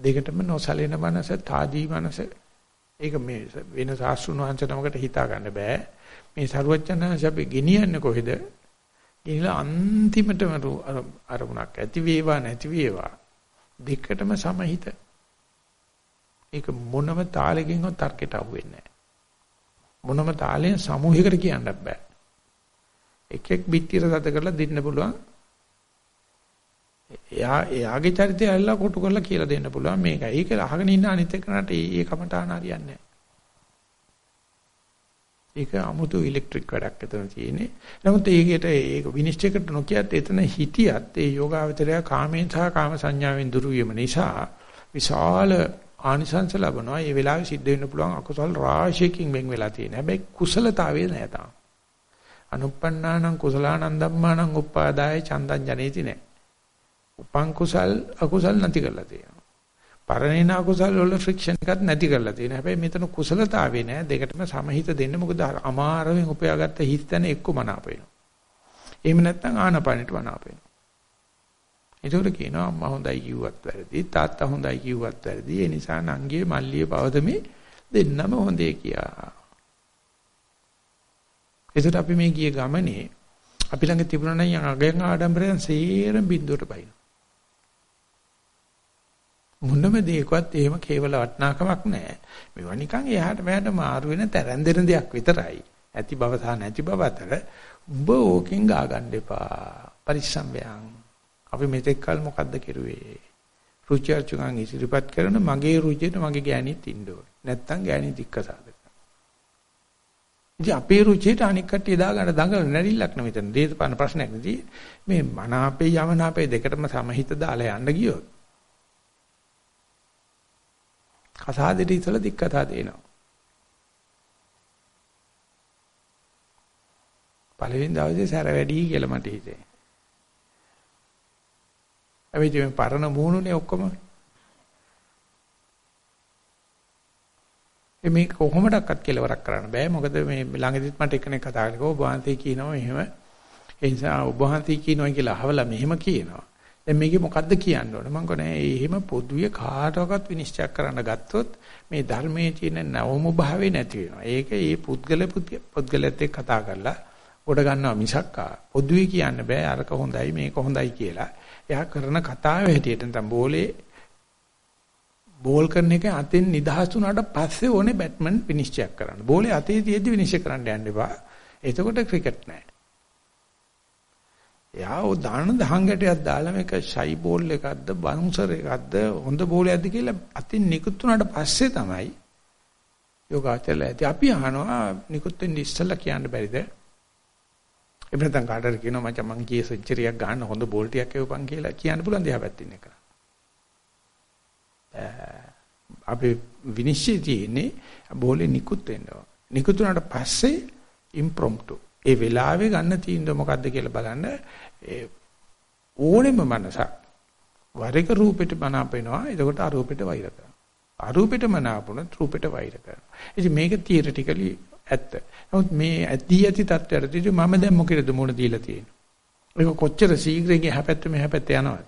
දෙකටම නොසලෙන මනස තාදී මනස ඒක මේ වෙන සාස්ෘණ වංශනමකට හිතා ගන්න බෑ. මේ සරුවච්චන්හන්ස අපි ගෙනියන්නේ කොහෙද? ගෙනිලා අන්තිමටම අරමුණක් ඇති වේවා නැති වේවා දෙකටම සමහිත. ඒක මොනම තාලෙකින්වත් තර්කයට අහු වෙන්නේ නැහැ. මොනම තාලෙන් සමූහයකට කියන්නත් බෑ. එකෙක් පිටියට ගත කරලා දෙන්න පුළුවන්. එයා එයාගේ චරිතය ඇල්ලලා කොටු කරලා කියලා දෙන්න පුළුවන් මේකයි. ඒක අහගෙන ඉන්න අනිත් එක්කනට ඒ කමටහන හරියන්නේ නැහැ. ඒක 아무තු ඉලෙක්ට්‍රික් වැඩක් එතන තියෙන්නේ. නමුත් ඒකට ඒක විනිශ්චයකට නොකියත් එතන හිටියත් ඒ යෝගාවචරය කාමෙන් සහ කාම සංඥාවෙන් දුරු වීම නිසා විශාල ආනිසංස ලැබනවා. ඒ වෙලාවේ සිද්ධ වෙන්න පුළුවන් අකුසල් රාශියකින් වෙන් වෙලා තියෙන. හැබැයි කුසලතාවය නෑ තාම. අනුප්පන්නානං කුසලානං ධම්මානං උප්පාදාය චන්දං ජනේති නෑ. උපං කුසල් අකුසල් නැති කරලා තියෙනවා. පරණේන අකුසල් වල ෆ්‍රික්ෂන් එකක් නැති කරලා තියෙනවා. හැබැයි මෙතන කුසලතාවේ නෑ දෙකටම සමහිත දෙන්න මොකද අමාරුවෙන් උපයාගත්ත හිත තැන එක්ක මනාප වෙනවා. එහෙම නැත්නම් ආනපනට මනාප වෙනවා. ඒකට කියනවා අම්මා හොඳයි කිව්වත් වැරදි තාත්තා හොඳයි කිව්වත් වැරදි. ඒ නිසා නංගියේ මල්ලියේ පවදමේ දෙන්නම හොඳේ කියා. ඒකට අපි මේ ගිය ගමනේ අපි ළඟ තිබුණා නම් අගයන් ආඩම්බරයන් සේරම බින්දුවට බයිනවා. මොනම දෙයකවත් එහෙම කේවල වටනාකමක් නැහැ. මේවා නිකන් එහාට මෙහාට මාරු වෙන තරන්දෙන දෙයක් විතරයි. ඇති බව සහ නැති බව අතර උඹ ඕකෙන් ගා ගන්න එපා. පරිස්සම් වෙයන්. අපි මෙතෙක් කල මොකද්ද කෙරුවේ? රුචි අරුචිකන් ඉදිරිපත් කරන මගේ රුචියට මගේ ගෑණිත් ඉන්න ඕනේ. නැත්තම් ගෑණි දික්කසාද. ඉතින් අපේ රුචියට අනික් කට්ටිය දාගන්න දඟල නැරිල්ලක් නෙමෙතන. දේශපාලන ප්‍රශ්නයක් නෙදී. මේ මනාපේ යමනාපේ දෙකටම සමහිත දාලා යන්න ගියොත් කසාදෙට ඉතල දික්කතා දෙනවා. පළවෙනි දවසේ සැර වැඩි කියලා මට හිතේ. හැබැයි මේ පරණ මූණුනේ ඔක්කොම. මේ කොහොමඩක්වත් කෙලවරක් කරන්න බෑ. මොකද මේ ළඟදිත් මට එකෙක් කතා කරලා ඔබ වහන්සේ කියනවා එහෙම. ඒ නිසා ඔබ වහන්සේ කියනවා කියලා අහවලා මෙහෙම කියනවා. දැන් මේකේ මොකද්ද කියන්න ඕන මම කියන්නේ එහෙම පොදුවේ කාටවත් විනිශ්චය කරන්න ගත්තොත් මේ ධර්මයේ තියෙන නවම භාවේ නැති වෙනවා. ඒක ඒ පුද්ගල පුද්ගලයත් එක්ක කතා කරලා කොට ගන්නවා මිසක් පොදුවේ කියන්න බෑ අරක හොඳයි මේක හොඳයි කියලා. එයා කරන කතාවේ හැටියට නැත්නම් බෝලේ බෝල් කරන එක අතෙන් නිදහස් වුණාට පස්සේ ඕනේ බැට්මන් විනිශ්චය කරන්න. බෝලේ අතේ තියෙද්දි විනිශ්චය කරන්න යන්න එපා. එතකොට ක්‍රිකට් නෑ. එයා ඔය දාන දහං ගැටයක් දාලා මේක ෂයි බෝල් එකක්ද බවුන්සර් එකක්ද හොඳ බෝලයක්ද කියලා අතින් නිකුත් වුණාට පස්සේ තමයි යෝගාචරය ඇති. අපි අහනවා නිකුත් වෙන්න ඉස්සෙල්ලා කියන්න බැරිද? එහෙම නැත්නම් කාටද කියනවා මචං මං කී සෙන්චරියක් ගන්න හොඳ බෝල් ටිකක් එවපන් කියලා කියන්න පුළුවන් දිහා පැත්තින් එක? අපි විනිශ්චය තියෙන්නේ බෝලේ නිකුත් වෙනවා නිකුත් වුණාට පස්සේ ඉම්ප්‍රොම්ප්ටු ඒ වෙලාවේ ගන්න තීන්දුව මොකද්ද කියලා බලන්න ඕනෙම මනසක් වරක රූපෙට මනාප වෙනවා එතකොට අරූපෙට වෛර කරනවා. අරූපෙට මනාපුණත් රූපෙට වෛර කරනවා. ඉතින් මේක තියරිටිකලි ඇත්ත. නමුත් මේ ඇදී ඇති තත්ත්වයටදී මම දැන් මොකේද මොන දීලා තියෙන්නේ? ඒක කොච්චර ශීඝ්‍රයෙන් එහා පැත්ත මෙහා පැත්ත යනවද?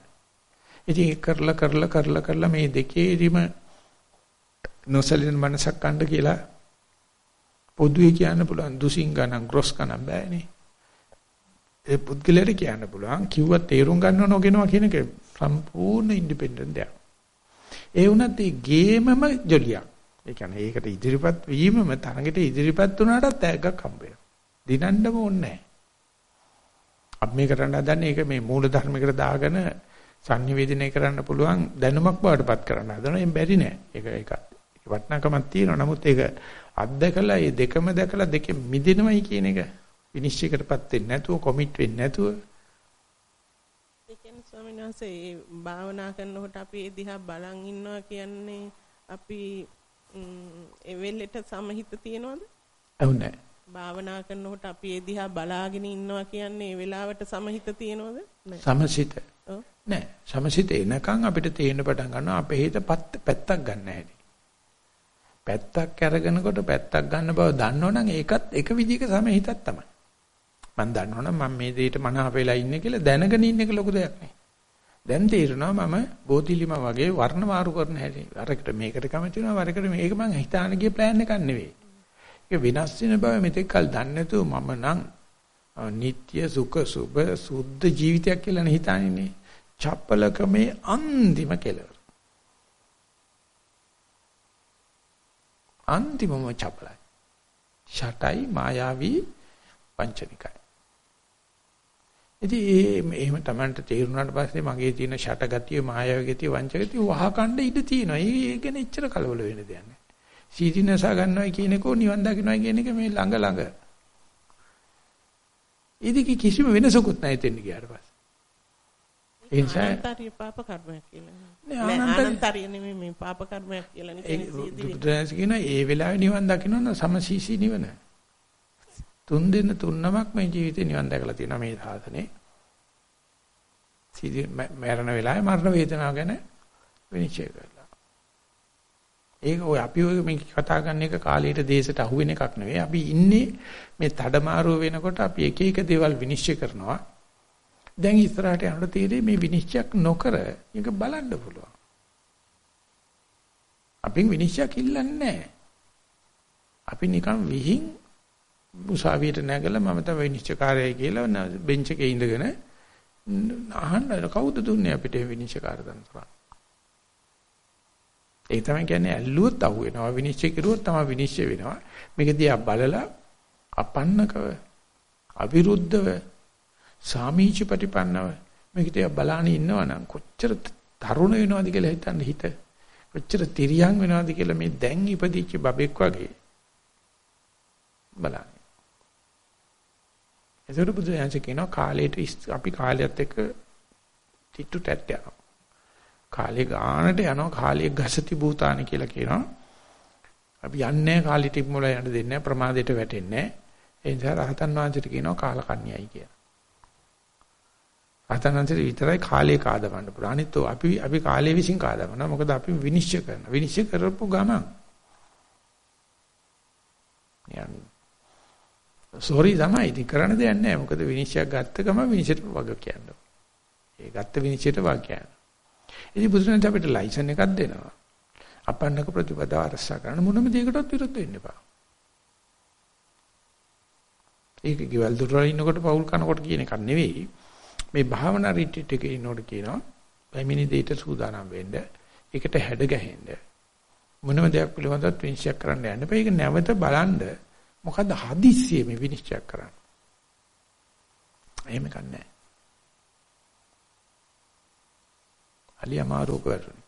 ඉතින් ඒක කරලා කරලා කරලා කරලා මේ දෙකේදීම නොසලින මනසක් ගන්න කියලා පොදුවේ කියන්න පුළුවන් දුසින් ගණන් ග්‍රොස් ගණන් බෑනේ. ඒ පුද්ගලයාට කියන්න පුළුවන් කිව්වත් තේරුම් ගන්නව නොගෙනවා කියන එක සම්පූර්ණ ඉන්ඩිපෙන්ඩන්ට් දෙයක්. ඒ වුණත් ඒ ගේමම ජොලියක්. ඒ කියන්නේ ඒකට ඉදිරිපත් වීමම තරඟට ඉදිරිපත් වුණාටත් ඇග්ගක් හම්බ වෙනවා. දිනන්නම ඕනේ නැහැ. අපි මේ කරන්න හදන්නේ ඒක මේ මූල ධර්මයකට දාගෙන සංනිවේදනය කරන්න පුළුවන් දැනුමක් බවටපත් කරන්න හදනවා. එම් බැරි නෑ. ඒක ඒක වටිනාකමක් තියෙනවා. නමුත් ඒක අත්දකලා මේ දෙකම දැකලා දෙකෙන් මිදෙනවයි කියන එක විනිශ්චයකටපත් වෙන්නේ නැතුව කොමිට් වෙන්නේ නැතුව ඒ කියන්නේ ස්වාමීන් වහන්සේ භාවනා කරනකොට අපි දිහා බලන් ඉන්නවා කියන්නේ අපි ඒ වෙලෙට සමහිත තියනවද? ඔව් නෑ. භාවනා කරනකොට අපි ඒ දිහා බලාගෙන ඉන්නවා කියන්නේ ඒ වෙලාවට සමහිත තියනවද? සමසිත. නෑ. සමසිත එනකන් අපිට තේරෙන්න පටන් ගන්නවා අපේ හිත පැත්තක් ගන්න හැටි. පැත්තක් අරගෙනකොට පැත්තක් ගන්න බව දන්නවනම් ඒකත් එක විදිහක සමහිතක් තමයි. මම දන්නවනම් මම මේ දෙයට මනහ වෙලා ඉන්නේ කියලා දැනගෙන ඉන්න එක ලොකු දෙයක් නේ. දැන් තේරෙනවා මම බෝධිලිම වගේ වර්ණ මාරු කරන හැටි. අරකට මේකට කැමති වෙනවා වරකට මේක මං හිතාන ගිය plan එකක් නෙවෙයි. ඒක වෙනස් වෙන බව මෙතෙක් කල් දන්නේ නැතුව මම නම් නিত্য සුඛ සුබ සුද්ධ ජීවිතයක් කියලා නේ හිතාන්නේ. චප්පලකමේ අන්තිම කෙලවර. අන්තිමම චපලයි. ෂටයි මායාවී පංචනිකයි. ඉතින් ඒ එහෙම Tamanට තේරුණාට පස්සේ මගේ තියෙන ෂටගතිය මායාවී ගතිය වංචගතිය වහකණ්ඩ ඉඩ තියෙනවා. ඒ ගැන එච්චර කලබල වෙන්න දෙයක් නැහැ. සීදීනසා ගන්නවා කියන එක නිවන් දකින්නවා කියන එක මේ ළඟ ළඟ. ඉතින් කිසිම වෙනසකුත් නැහැ එතෙන් ගියාට පස්සේ. ඒ නිසා අනන්තරිය පාප කර්මයක් කියලා. නෑ අනන්තරිය නෙමෙයි මේ පාප කර්මයක් කියලා නේ බුදුදහම කියන ඒ වෙලාවේ නිවන් දකින්න නම් සමසීසී නිවන. තුන් දින තුන් නමක් මේ ජීවිතේ නිවන් දැකලා තියෙනවා මේ සාසනේ. සීදී මරණ වෙලාවේ මරණ වේදනාව ගැන විනිශ්චය කරලා. ඒක ඔය අපි ඔය මේ කතා කරන එක කාලයට දේශයට අහු වෙන එකක් නෙවෙයි. අපි ඉන්නේ මේ තඩමාරුව වෙනකොට අපි එක එක දේවල් විනිශ්චය කරනවා. දැන් ඉස්සරහට යනකොට තීරේ මේ විනිශ්චයක් නොකර ඒක බලන්න පුළුවන්. අපින් විනිශ්චයක් ඉල්ලන්නේ නැහැ. අපි නිකන් විහිං මුසාවියට නැගලා මම තමයි විනිශ්චයකාරයයි කියලා බෙන්ච් එකේ ඉඳගෙන අහන්න කවුද දුන්නේ අපිට විනිශ්චයකාර තනතුර. ඒ තමයි කියන්නේ ඇල්ලුවොත් අහු වෙනවා විනිශ්චය කරුවොත් තමයි විනිශ්චය වෙනවා. මේක දිහා බලලා අපන්නකව අවිරුද්ධව සාමීච ප්‍රතිපන්නව මේක තියා බලාන ඉන්නවනම් කොච්චර තරුණ වෙනවද කියලා හිතන්න හිත කොච්චර තිරියන් වෙනවද කියලා මේ දැන් ඉපදිච්ච බබෙක් වගේ බලන්න. ඒසොර බුදුහාමස කියනවා කාලයට අපි කාලයත් එක්ක තිට්ටු ටැට් යනවා. කාලේ ගානට යනවා කාලයේ ගසති භූතාන කියලා කියනවා. අපි යන්නේ කාලෙට ඉක්මවල යන්න දෙන්නේ නැහැ ප්‍රමාදයට වැටෙන්නේ නැහැ. ඒ නිසා රහතන් වහන්සේට කියනවා කාලකන්‍යයි කියලා. රහතන්වහන්සේට විතරයි කාලය කාදවන්න පුළුවන්. අනිත් අපි අපි කාලය විසින් කාදවනවා. මොකද අපි විනිශ්චය කරනවා. විනිශ්චය කරපු ගමන් යන් සෝරි තමයි ඉතින් කරන්න දෙයක් නැහැ. මොකද විනිශ්චයක් ගත්ත ගමන් විනිශ්චයට වග කියන්න. ඒ ගත්ත විනිශ්චයට වග කියන්න. ඉතින් බුදුරජාණන් අපිට ලයිසන් එකක් දෙනවා. අපන්නක ප්‍රතිපදාව අරසා කරන්න මොනම දෙයකටවත් විරුද්ධ වෙන්න එපා. ඒක ගෙවල් දොරවල් ඉන්නකොට පවුල් කනකොට කියන එකක් නෙවෙයි. මේ භාවනා රිට්‍රීට් එකේ ඉන්නකොට කියනවා පැමිණි දෙයට සූදානම් වෙන්න. ඒකට හැඩ ගැහෙන්න. මොනම දෙයක් පිළිබඳව විනිශ්චය කරන්න යන්න බෑ. ඒක නැවත බලන්න මොකද්ද හදිස්සියේ මේ විනිශ්චය කරන්න. එහෙම කන්නේ. අලිය අමාරු කරන්නේ.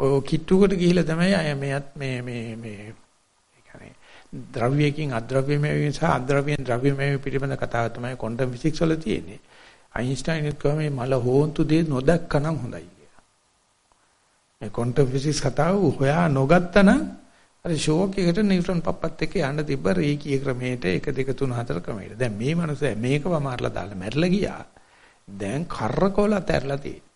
ඔය කිට්ටුකට ගිහිල්ලා තමයි අය මෙයත් මේ මේ මේ ඒ කියන්නේ ද්‍රව්‍යයෙන් අද්‍රව්‍යමය වීම සහ අද්‍රව්‍යයෙන් ද්‍රව්‍යමය පිළිබඳ කතාව තමයි ක්වොන්ටම් ෆිසික්ස් වල තියෙන්නේ. අයින්ස්ටයින් කිව්වා මේ මල හෝන්තු දේ නොදැක්කනම් හොඳයි කියලා. මේ ක්වොන්ටම් ෆිසික්ස් කතාව හොයා නොගත්තනම් අර ෂෝක් එකට නිව්ටන් පප්පත් එක්ක යන්න තිබ්බ රේකී ක්‍රමයට 1 2 3 4 ක්‍රමයට. දැන් මේ මනුස්සයා මේකව මාරලා දාලා මැරලා ගියා. දැන් කරකවල ඇතරලා තියෙනවා.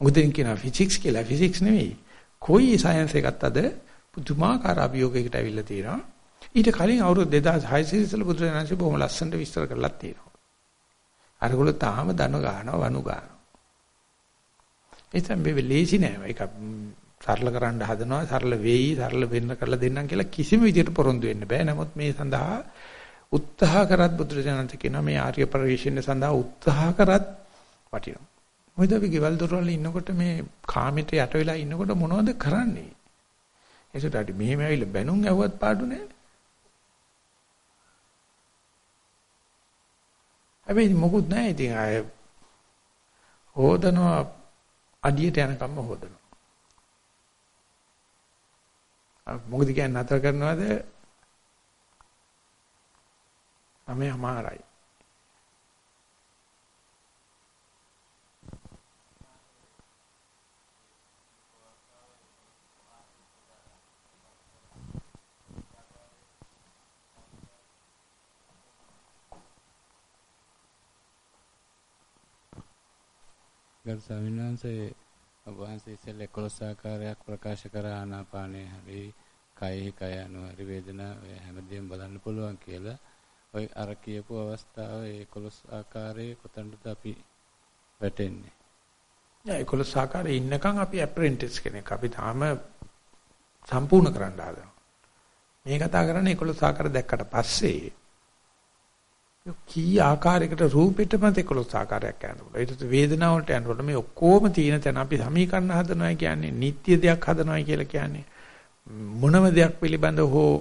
මොකද කියන ෆිසික්ස් කියලා ෆිසික්ස් නෙවෙයි. කොයි සයන්ස් එකක්ද අද පුදුමාකාර අභියෝගයකට ඇවිල්ලා තියෙනවා. ඊට කලින් අවුරුදු 2600 ඉස්සෙල්ලා බුදුරජාණන්සේ බොහොම ලස්සනට විස්තර කරලා තියෙනවා. අරගොල්ලෝ තාම දන ගන්නවා වනු ගන්නවා. එතෙන් මේ ලේසි නෑ. ඒක සරල කරන්න හදනවා, සරල වෙයි, සරල වෙන්න කරලා දෙන්නම් කියලා කිසිම විදිහට පොරොන්දු වෙන්න බෑ. නමුත් මේ සඳහා උත්සාහ කරත් බුදුරජාණන්සේ කියනවා මේ ආර්ය පරිශ්‍රණය සඳහා උත්සාහ කරත් වටිනවා. මොකද අපි ගෙවල් දොරවල් ඉන්නකොට මේ කාමයට යට වෙලා ඉන්නකොට මොනවද කරන්නේ? ඒසට අඩි මෙහෙම ඇවිල්ලා බැනුම් ඇහුවත් පාඩු නෑ. හැබැයි මොකුත් නෑ ඉතින් අය හොදනවා අඩියට යනකම්ම හොදනවා. මොකද කියන්නේ නතර කරනවද? තමයි අමාරයි. ගරු ස්වාමීන් වහන්සේ ඔබ වහන්සේ ඉස්සෙල් 11 ආකාරයක් ප්‍රකාශ කර ආනාපානය හරි කයෙහි කය අනු හරි වේදනා හැමදේම බලන්න පුළුවන් කියලා ඔය අර කියපු අවස්ථාවේ 11 ආකාරයේ කොතනද අපි වැටෙන්නේ? නෑ 11 ආකාරයේ ඉන්නකම් අපි ඇප්‍රෙන්ටිස් කෙනෙක්. අපි තාම සම්පූර්ණ කරන්න හදනවා. මේ කතා කරන්නේ 11 ආකාර දැක්කට පස්සේ කී ආකාරයකට රූපෙටම 11 ආකාරයක් යනවා. ඒකට වේදනාවට යනකොට මේ ඔක්කොම තියෙන තැන අපි සමීකරණ හදනවා කියන්නේ නිත්‍ය දෙයක් හදනවා කියලා කියන්නේ මොනම දෙයක් පිළිබඳව හෝ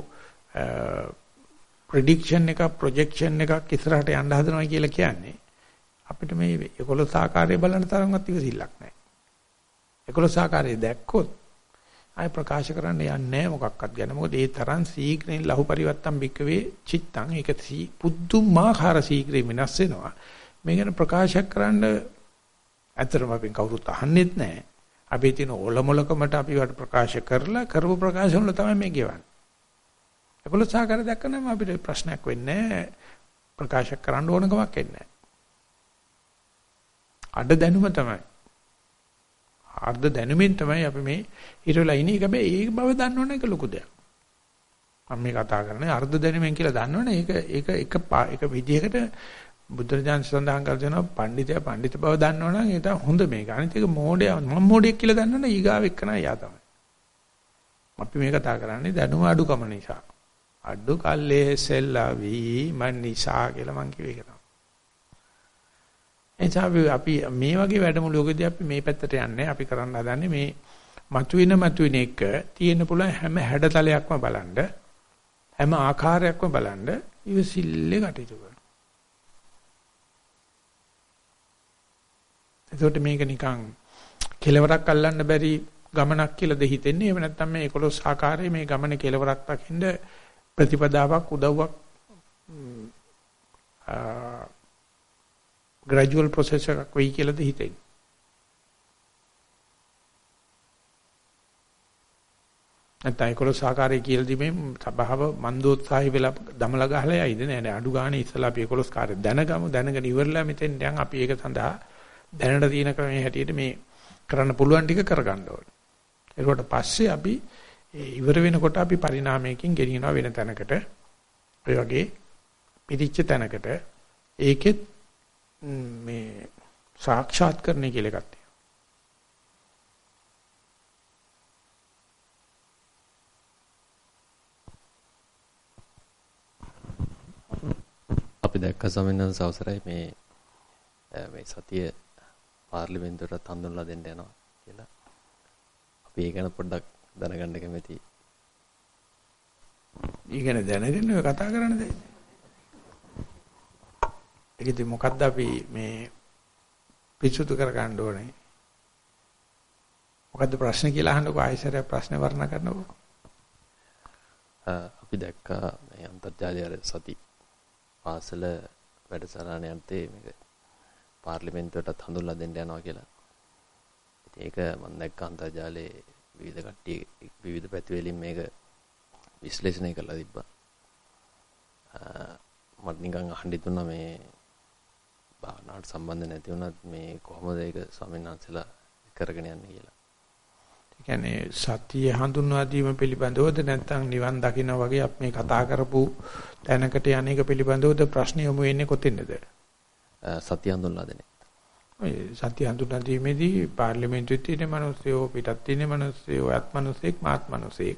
ප්‍රෙඩික්ෂන් එකක් ප්‍රොජෙක්ෂන් එකක් ඉස්සරහට යන්න හදනවා කියලා කියන්නේ අපිට මේ 11 ආකාරය බලන තරම්වත් ඉවසිල්ලක් නැහැ. 11 ආකාරය දැක්කොත් ආය ප්‍රකාශ කරන්න යන්නේ මොකක්වත් ගැන. මොකද ඒ තරම් සීඝ්‍රයෙන් ලහු පරිවත්තම් බික්කවේ චිත්තං ඒක පුදුමාකාර සීඝ්‍රයෙන් වෙනස් වෙනවා. මේ ගැන ප්‍රකාශ කරන්න ඇත්තටම අපි කවුරුත් අහන්නෙත් නැහැ. අපි තියෙන ඔලොමලකමට අපි වට ප්‍රකාශ කරලා කරපු ප්‍රකාශ වල තමයි මේ ගෙවන්නේ. 11 ආකාරය දැක්කම අපිට ප්‍රශ්නයක් වෙන්නේ නැහැ. ප්‍රකාශ කරන්න ඕන කමක් එන්නේ නැහැ. අඩ දැනුම තමයි. අර්ධ දැනුමින් තමයි අපි මේ හිරවලා ඉන්නේ. ඒක හැබැයි ඒ බව දන්නවනේ ඒක ලොකු දෙයක්. මම මේ කතා කරන්නේ අර්ධ දැනුමින් කියලා දන්නවනේ ඒක ඒක එක එක විදිහකට බුදුරජාණන් සඳහන් කර දෙනවා පඬිතයා පඬිත බව දන්නවනම් ඒක හොඳ මේක. අනිත් එක මෝඩයා මම මෝඩයෙක් කියලා දන්නවනේ ඊගාව එක්කන යා තමයි. අපි මේ කතා කරන්නේ දැනුම අඩුකම නිසා. අඩු කල්ලේ සෙල්ලාවි මන් නිසා කියලා මං කිව්වේ ඒක තමයි. එනිසා අපි මේ වගේ වැඩමුළුවකදී අපි මේ පැත්තට යන්නේ අපි කරන්න හදන්නේ මේ මතුවෙන මතුවෙන එක තියෙන පුළුවන් හැම හැඩතලයක්ම බලන්න හැම ආකාරයක්ම බලන්න ඉවසිල්ලේ කටයුතු කරනවා. එතකොට මේක නිකන් කෙලවරක් අල්ලන්න බැරි ගමනක් කියලාද හිතෙන්නේ එහෙම නැත්නම් මේ 11 ආකාරයේ මේ ගමනේ කෙලවරක් දකින්න ප්‍රතිපදාවක් උදව්වක් gradual process එකක් වෙයි කියලාද හිතෙන්නේ. නැත්නම් ඒකල සහකාරය කියලා දීමේ සබාව මන්දෝත්සාහි වෙලා දමලා ගහලා යයිද නෑ නෑ අඩු ගානේ ඉස්සලා අපි ඒකලස් කාර්ය දැනගමු දැනගෙන ඉවරලා මෙතෙන් දැන් අපි ඒක සඳහා දැනට තියෙන ක්‍රමයේ හැටියට මේ කරන්න පුළුවන් ටික කරගන්න ඕනේ. ඒකට පස්සේ අපි ඉවර වෙනකොට අපි පරිණාමයකින් ගෙනියනවා වෙන තැනකට. ඔය වගේ පිටිච්ච තැනකට ඒකෙත් මේ සාක්ෂාත් කරන්නේ කියලා එකක් තියෙනවා. අපි දැක්ක සමින්නන් සවසරයි මේ මේ සතිය පාර්ලිමේන්තුවට හඳුන්වලා දෙන්න යනවා කියලා. අපි ඒ ගැන පොඩ්ඩක් දැනගන්න කැමතියි. ඊගෙන දැනගෙන කතා කරන්න දෙන්නේ. ඒකෙදි මොකද්ද අපි මේ පිසුතු කර ගන්න ඕනේ? මොකද්ද ප්‍රශ්න කියලා අහන්නකෝ ආයෙසරයක් ප්‍රශ්න වර්ණ කරනකෝ. අපි දැක්කා මේ අන්තර්ජාලය සති පාසල වැඩසටහන යන්තේ මේක පාර්ලිමේන්තුවටත් හඳුන්ලා දෙන්න යනවා කියලා. ඉතින් ඒක මම දැක්ක අන්තර්ජාලයේ විවිධ කට්ටිය විවිධ පැති වලින් මේක විශ්ලේෂණය කරලා තිබ්බා. මට නිකන් අහන්න හිතුණා මේ භාවනාවට සම්බන්ධ නැති වුණත් මේ කොහොමද ඒක ස්වාමීන් වහන්සේලා කරගෙන යන්නේ කියලා. ඒ කියන්නේ සතිය හඳුන්වා දීම පිළිබඳවද නැත්නම් නිවන් දකින්න වගේ අපි මේ කතා කරපු තැනකට යන්නේක පිළිබඳවද ප්‍රශ්න යොමු වෙන්නේ කොතෙන්ද? සතිය හඳුන්වා දෙන්නේ. ඔය සතිය හඳුන්වා දීමේදී පාර්ලිමේන්තුවේ තියෙන මිනිස්සුયો පිටත් තියෙන මිනිස්සුયો අත් මිනිස්සෙක් මාත් මිනිස්සෙක්.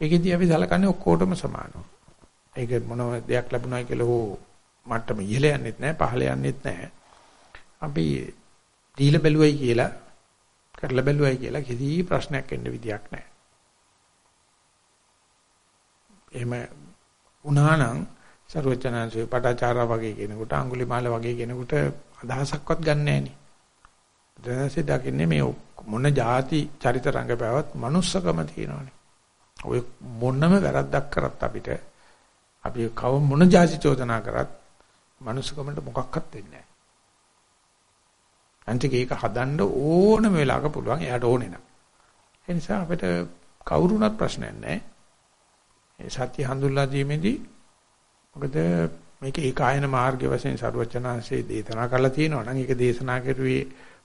ඒකෙදී අපි සලකන්නේ ඔක්කොටම සමානව. ඒක මොනව දෙයක් ලැබුණා කියලා හෝ මට්ටම ඉහළ යන්නෙත් නැහැ පහළ යන්නෙත් නැහැ. අපි දීලා බැලුවයි කියලා කරලා බැලුවයි කියලා කිසි ප්‍රශ්නයක් එන්න විදියක් නැහැ. එහෙම වුණා නම් සර්වචනංශේ පටාචාරා වගේ කෙනෙකුට අඟුලිමාල වගේ කෙනෙකුට අදහසක්වත් ගන්න නැහැ නේ. දකින්නේ මේ මොන જાති චරිත රංගපෑවත් manussකම තියෙනවානේ. ඔය මොනම වැරද්දක් කරත් අපිට අපි කව මොන જાති චෝදනා කරත් මනුස්සකමට මොකක්වත් වෙන්නේ නැහැ. අන්තික ඒක හදන්න ඕනම වෙලාවක පුළුවන් එයාට ඕනේ නම්. ඒ නිසා අපිට කවුරුණත් ප්‍රශ්නයක් නැහැ. ඒ සත්‍ය හඳුල්ලා දීමේදී මොකද මේක ඒකායන මාර්ගය වශයෙන් සරුවචනාංශයේ දේශනා කරලා තියෙනවා නම් ඒක දේශනා කරුවේ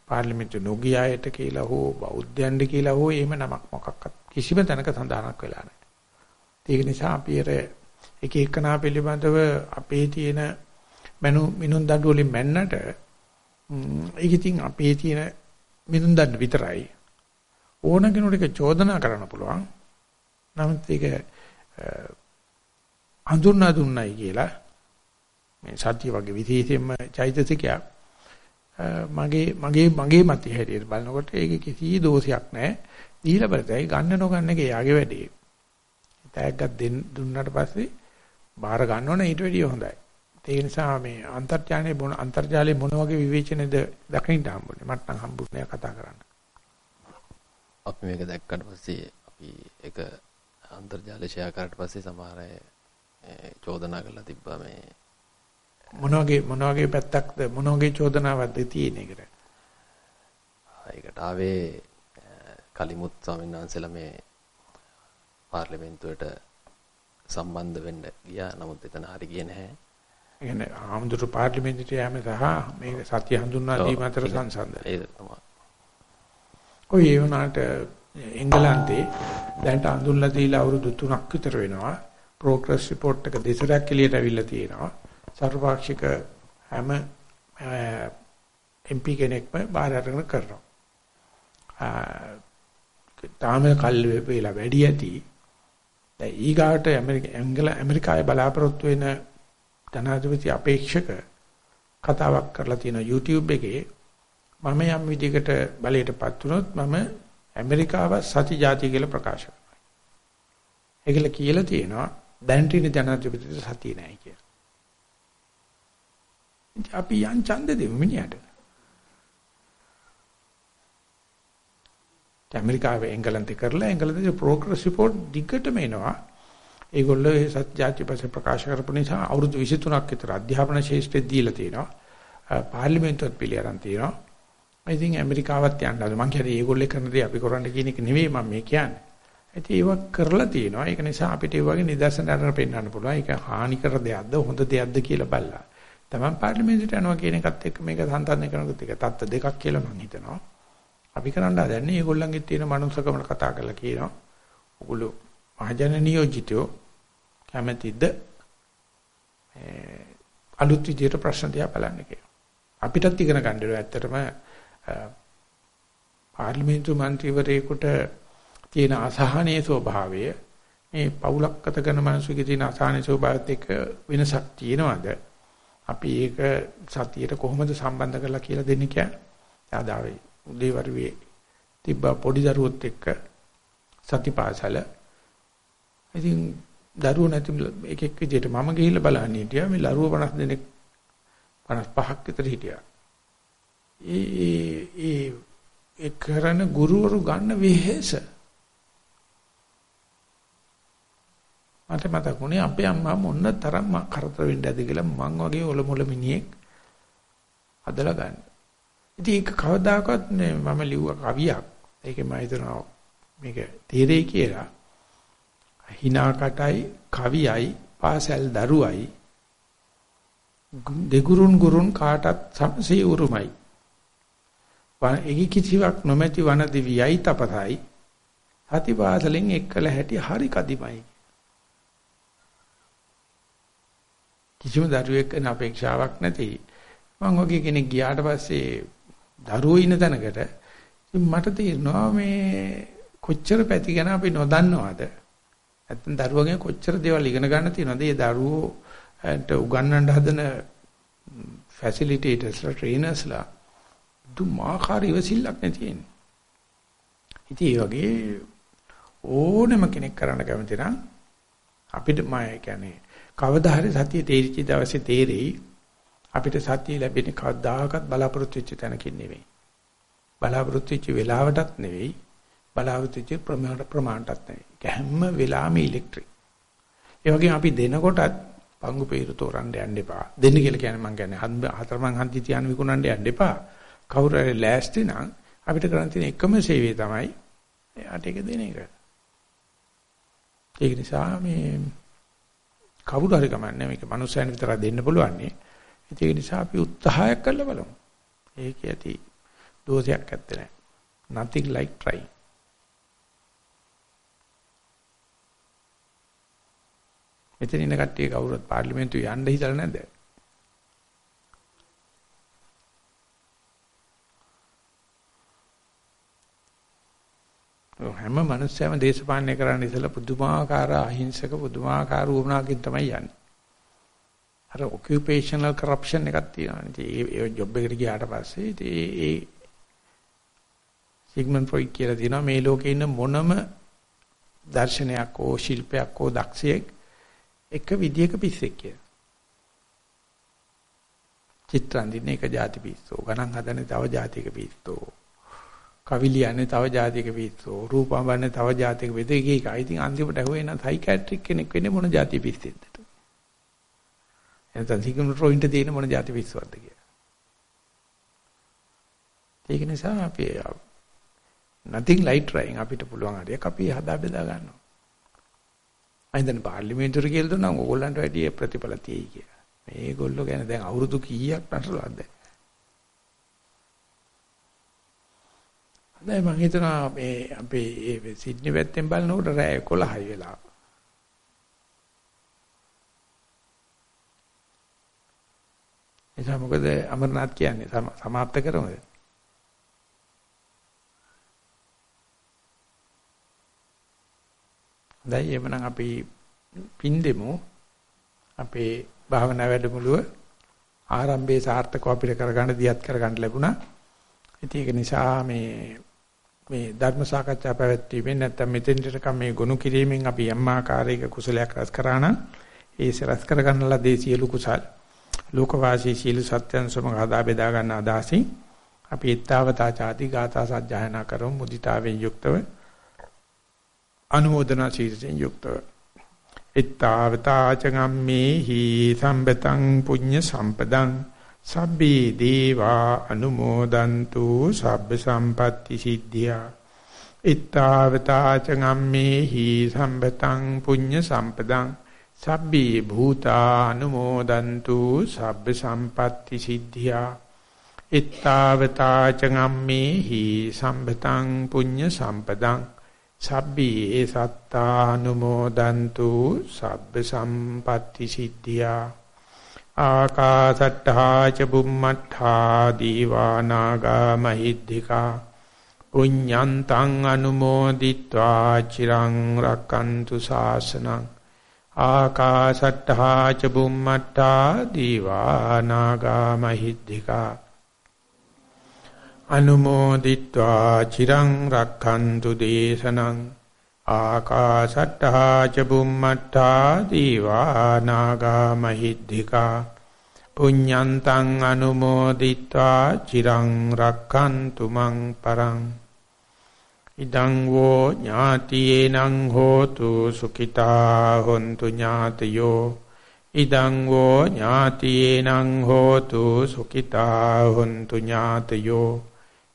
පාර්ලිමේන්තු නොගියායට කියලා හෝ බෞද්ධයන්ට කියලා හෝ එහෙම නමක් මොකක්වත් කිසිම තැනක සඳහනක් වෙලා නැහැ. ඒක නිසා අපි එක එකනා පිළිබඳව අපේ තියෙන මනු මිනුන් දඬු වලින් මැන්නට ඒක ඉතින් අපේ තියෙන මිනුන් දඬු විතරයි ඕන කෙනෙකුට චෝදනා කරන්න පුළුවන් නමුත් ඒක හඳුන්වා දුන්නයි කියලා මේ සත්‍ය වගේ විශේෂයෙන්ම චෛතසිකයක් මගේ මගේ මගේ මතය හැටියට බලනකොට ඒක කිසි දෝෂයක් නැහැ. දීලා බලතයි ගන්න නොගන්න එක යාගේ වැඩේ. තෑග්ගක් දෙන්න දුන්නාට පස්සේ බාර ගන්න ඕන ඊට වැඩිය හොඳයි. ඒ නිසා මේ අන්තර්ජාලයේ මොන අන්තර්ජාලයේ මොන වගේ විවේචනද දකින්න හම්බුනේ මට නම් හම්බුනේ කතා කරන්න. අපි මේක දැක්කට පස්සේ අපි ඒක අන්තර්ජාලය ෂෙයා කරාට පස්සේ සමහර අය චෝදනා කරලා තිබ්බා මේ මොන වගේ මොන වගේ පැත්තක්ද මොන වගේ චෝදනාවක්ද තියෙන එකට? ඒකට ආවේ කලිමුත් ස්වාමීන් වහන්සේලා මේ පාර්ලිමේන්තුවට සම්බන්ධ වෙන්න ගියා. නමුත් එතන හරි ගියේ නැහැ. ඒ කියන්නේ ආමඳුරු පාර්ලිමේන්තුවට යෑම සහ මේ සත්‍ය හඳුන්වා දීම අතර සංසන්දනය. ඒක තමයි. ඔය ඒ වුණාට එංගලන්තේ දැන්ට හඳුන්ලා දීලා අවුරුදු 3ක් විතර වෙනවා. ප්‍රෝග්‍රස් රිපෝට් එක දෙසරක් එළියට අවිල්ලා තියෙනවා. සර්වපාක්ෂික හැම MP කෙනෙක්ම බාර අරගෙන කරනවා. තාම කල් වේලා වැඩි ඇති. දැන් ඊගාට ඇමරිකාවේ බලාපොරොත්තු වෙන ජනාධිපති අපේක්ෂක කතාවක් කරලා තියෙනවා YouTube එකේ මම යම් විදිහකට බලයටපත් වුණොත් මම ඇමරිකාව සති ජාතිය කියලා ප්‍රකාශ කරනවා. ඒකල කියලා තියෙනවා දැන් තියෙන ජනාධිපතිට සතිය නැහැ කියලා. අපි යන් ඡන්ද දෙමු මිනිහට. ඇමරිකාවේ එංගලන්තේ කරලා එංගලන්තේ ප්‍රෝග්‍රස් රිපෝට් දිගටම එනවා. ඒගොල්ලෝ ඒ සත්‍ය ජාතිපස ප්‍රකාශ කරපු නිසා අවුරුදු 23ක් විතර අධ්‍යාපන ශාස්ත්‍රෙත් දීලා තියෙනවා. පාර්ලිමේන්තුවත් පිළිඅරන් තියෙනවා. ඉතින් ඇමරිකාවත් යන්න හදලා මං කියන්නේ ඒගොල්ලෝ කරන දේ අපි කරන්න කියන එක නෙවෙයි මම මේ කියන්නේ. ඉතින් ඒක කරලා තියෙනවා. ඒක නිසා අපිට ඒ වගේ නිදර්ශන අරගෙන පෙන්වන්න පුළුවන්. ඒක හානිකර දෙයක්ද හොඳ දෙයක්ද කියලා බලලා. තමන් පාර්ලිමේන්තුවට යනවා කියන එකත් එක්ක මේක සම්තන්දනය කරනකොට ඒක තත්ත දෙකක් කියලා මම හිතනවා. අපි කරන්න හදන්නේ ඒගොල්ලන්ගේ තියෙන මනුස්සකම කතා කරලා කියනවා. ඔගොල්ලෝ මහජන නියෝජිතයෝ කැමැතිද අලුත් විදියට ප්‍රශ්න දිහා බලන්න කියලා. අපිටත් ඉගෙන ගන්න ඕනේ ඇත්තටම පාර්ලිමේන්තු මන්ත්‍රීවරයෙකුට තියෙන අසහනයේ ස්වභාවය මේ පවුලක් ගත කරන මිනිස්සුගේ තියෙන අසහනයේ ස්වභාවයත් එක්ක වෙනසක් තියෙනවද? අපි ඒක සතියට කොහොමද සම්බන්ධ කරලා කියලා දෙන්නේ කියන්නේ? ආදාවේ උදේවරුවේ තිබ්බ පොඩි දරුවොත් එක්ක සතිපාසල. ඉතින් දරුවෝ නැති එකෙක් විදිහට මම ගිහිල්ලා බලන්න හිටියා මේ දරුවෝ 50 දෙනෙක් 55ක් විතර හිටියා. ඒ ඒ ඒ කරන ගුරුවරු ගන්න වෙහෙස මට මතක් වුණේ අපේ අම්මා මොන්න තරම් කරදර වෙන්න ඇති කියලා මං වගේ ඔලොමොල මිනිහෙක් හදලා ගන්න. ඉතින් ඒක කවදාකවත් මම ලිව්ව කවියක්. ඒකේ මම හිතනවා මේක තීරේ කියලා. හිනාකටයි කවියයි පාසල් දරුවයි දෙගුරුන් ගුරුන් කාටත් සමසේ උරුමයි. වන එහි කිසිවක් නොමැති වන දිවියයි තපතයි. අතිපාසලෙන් එක්කල හැටි හරි කදිමයි. කිසිම දරුවෙක් වෙන අපේක්ෂාවක් නැති මම වගේ කෙනෙක් ගියාට පස්සේ දරුවෝ ඉන්න තැනකට මට තේරෙනවා මේ කොච්චර පැති ගැන අපි නොදන්නවද නැත්නම් දරුවගෙන් කොච්චර දේවල් ඉගෙන ගන්න තියෙනවද ඒ දරුවෝට උගන්වන්න හදන ෆැසිලිටේටර්ස්ලා ට්‍රේනර්ස්ලා දුමාකාර ඉවසිල්ලක් නැතිනේ ඉතින් ඒ වගේ ඕනම කෙනෙක් කරන්න කැමති නම් අපිට මම කියන්නේ කවදා හරි සතිය තේරිච්ච දවසේ තේරෙයි අපිට සතිය ලැබෙන්නේ කවදාකවත් බලාපොරොත්තු වෙච්ච තැනකින් නෙවෙයි. බලාපොරොත්තු වෙච්ච වෙලාවටත් නෙවෙයි. බලාපොරොත්තු වෙච්ච ප්‍රමාණයටත් නෙවෙයි. හැම වෙලාවෙම ඉලෙක්ට්‍රික්. ඒ වගේම අපි දෙනකොටත් පංගු peeru තෝරන්න යන්න එපා. දෙන්න කියලා කියන්නේ මම කියන්නේ හතරමං හන්දි තියාන විකුණන්න යන්න එපා. කවුරු හරි ලෑස්ති නම් අපිට කරන්න තියෙන එකම සේවය තමයි එයාට ඒක දෙන එක. ඒක නිසා මේ කවුරු හරි කමන්නේ මේක මනුස්සයන් විතරක් දෙන්න පුළුවන් නේ. ඒක නිසා අපි උත්සාහයක් කරලා බලමු. ඒක ඇති දෝෂයක් ඇත්තේ නැහැ. nothing like trying. මෙතන ඉන්න කට්ටිය කවුරුත් පාර්ලිමේන්තුවේ යන්න හිතලා නැද්ද? හැම මිනිස්සෙම දේශපාලනය කරන්න ඉතලා පුදුමාකාර අහිංසක පුදුමාකාර වුණාකින් තමයි යන්නේ. අර ඔකියුපේෂනල් කරප්ෂන් එකක් තියෙනවා. ඉතින් ඒ ජොබ් එකට ගියාට පස්සේ ඉතින් ඒ සිග්මන්ඩ් ෆ්‍රොයිඩ් කියලා තියෙනවා මේ ලෝකේ ඉන්න මොනම දර්ශනයක් හෝ ශිල්පයක් හෝ දක්ෂයෙක් එක විදියක පිස්සෙක් කියලා. චිත්‍රාන්දින එක જાති පිස්සෝ. ගණන් හදන්නේ තව જાතික පිස්සෝ. කවිලියන්නේ තව જાතික පිස්සෝ. රූපඹන්නේ තව જાතික පිස්සෝ. එක එකයි ඉතින් අන්තිමට ඇහුවේ නම් සයිකියාට්‍රික් කෙනෙක් වෙන්නේ මොන જાති පිස්සෙන්ද එතන සිග්නට්‍රොයින්ට තියෙන මොන જાති පිස්සුවක්ද කියලා. ඒක නිසා අපි uh, nothing light trying. අපිට පුළුවන් හරියක් අපි හදා බෙදා ගන්නවා. අයින්දන් පාර්ලිමේන්තුවට කියලා දුන්නා ඕගොල්ලන්ට වැඩි ප්‍රතිඵල තියෙයි කියලා. මේගොල්ලෝ ගැන දැන් අවුරුදු කීයක් නටලවද? දැන් මම හිතනවා මේ අපේ සිඩ්නි පැත්තෙන් බලනකොට රෑ 11යි වෙලා. එතන මොකද අමරනාත් කියන්නේ සමාප්ත කරමුද? දැන් එවනම් අපි පින් දෙමු. අපේ භාවනා වැඩමුළුව ආරම්භයේ සාර්ථකව අපිට කරගන්න දියත් කරගන්න ලැබුණා. ඉතින් ඒක නිසා මේ මේ ධර්ම සාකච්ඡා පැවැත්වීමෙන් නැත්නම් මෙතෙන්ටකම් මේ ගොනු කිරීමෙන් අපි යම් ආකාරයක කුසලයක් රැස් කරා නම් ඒ රැස් කරගන්න ලදී සියලු කුසල් ලෝකවාසී සීල සත්‍යයන් සමග හදා බෙදා ගන්න අදාසින් අපි ඊත්තාවතා ചാති ගාථා සජ්ජායනා කරමු මුදිතාවෙන් යුක්තව අනුමೋದනා සීලයෙන් යුක්තව. ඊත්තාවතා චගම්මේ හි සම්බතං පුඤ්ඤ සම්පදං. සබ්බේ දේවා අනුමෝදන්තු සබ්බ සම්පatti සිද්ධියා. ittavata චගම්මේහි සම්පතං පුඤ්ඤ සම්පදං. සබ්බේ භූතා අනුමෝදන්තු සබ්බ සම්පatti සිද්ධියා. ittavata චගම්මේහි සම්පතං පුඤ්ඤ සම්පදං. සබ්බී ඒ සත්තානුමෝදන්තු සබ්බ සම්පatti සිද්ධියා. ආකාසට්ඨා ච බුම්මට්ඨා දීවානාගා මහිද්దికා. පුඤ්ඤන්තං අනුමෝදිත්වා චිරං රක්칸තු ශාසනං. ආකාසට්ඨා ච බුම්මට්ඨා දීවානාගා මහිද්దికා. අනුමෝදිත්වා චිරං රක්ඛන්තු දේශනං ආකාශට්ටා ච බුම්මට්ටා දීවා නාග මහිද්దికා පුඤ්ඤන්තං අනුමෝදිත්වා චිරං රක්ඛන්තු මං පරං ඉදං වෝ ඥාතියේනං හෝතු සුඛිතා හොන්තු ඥාතයෝ ඉදං වෝ ඥාතියේනං හෝතු සුඛිතා හොන්තු ඥාතයෝ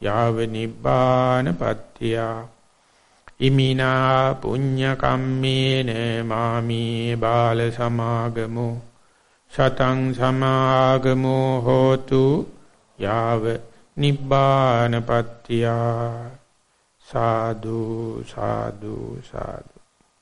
යාව නිබ්බානපත්තිය ඉමිනා පුඤ්ඤ කම්මේන මාමී බාල සමාගමෝ. සතං සමාගමෝ හෝතු යාව නිබ්බානපත්තිය සාදු සාදු සාදු.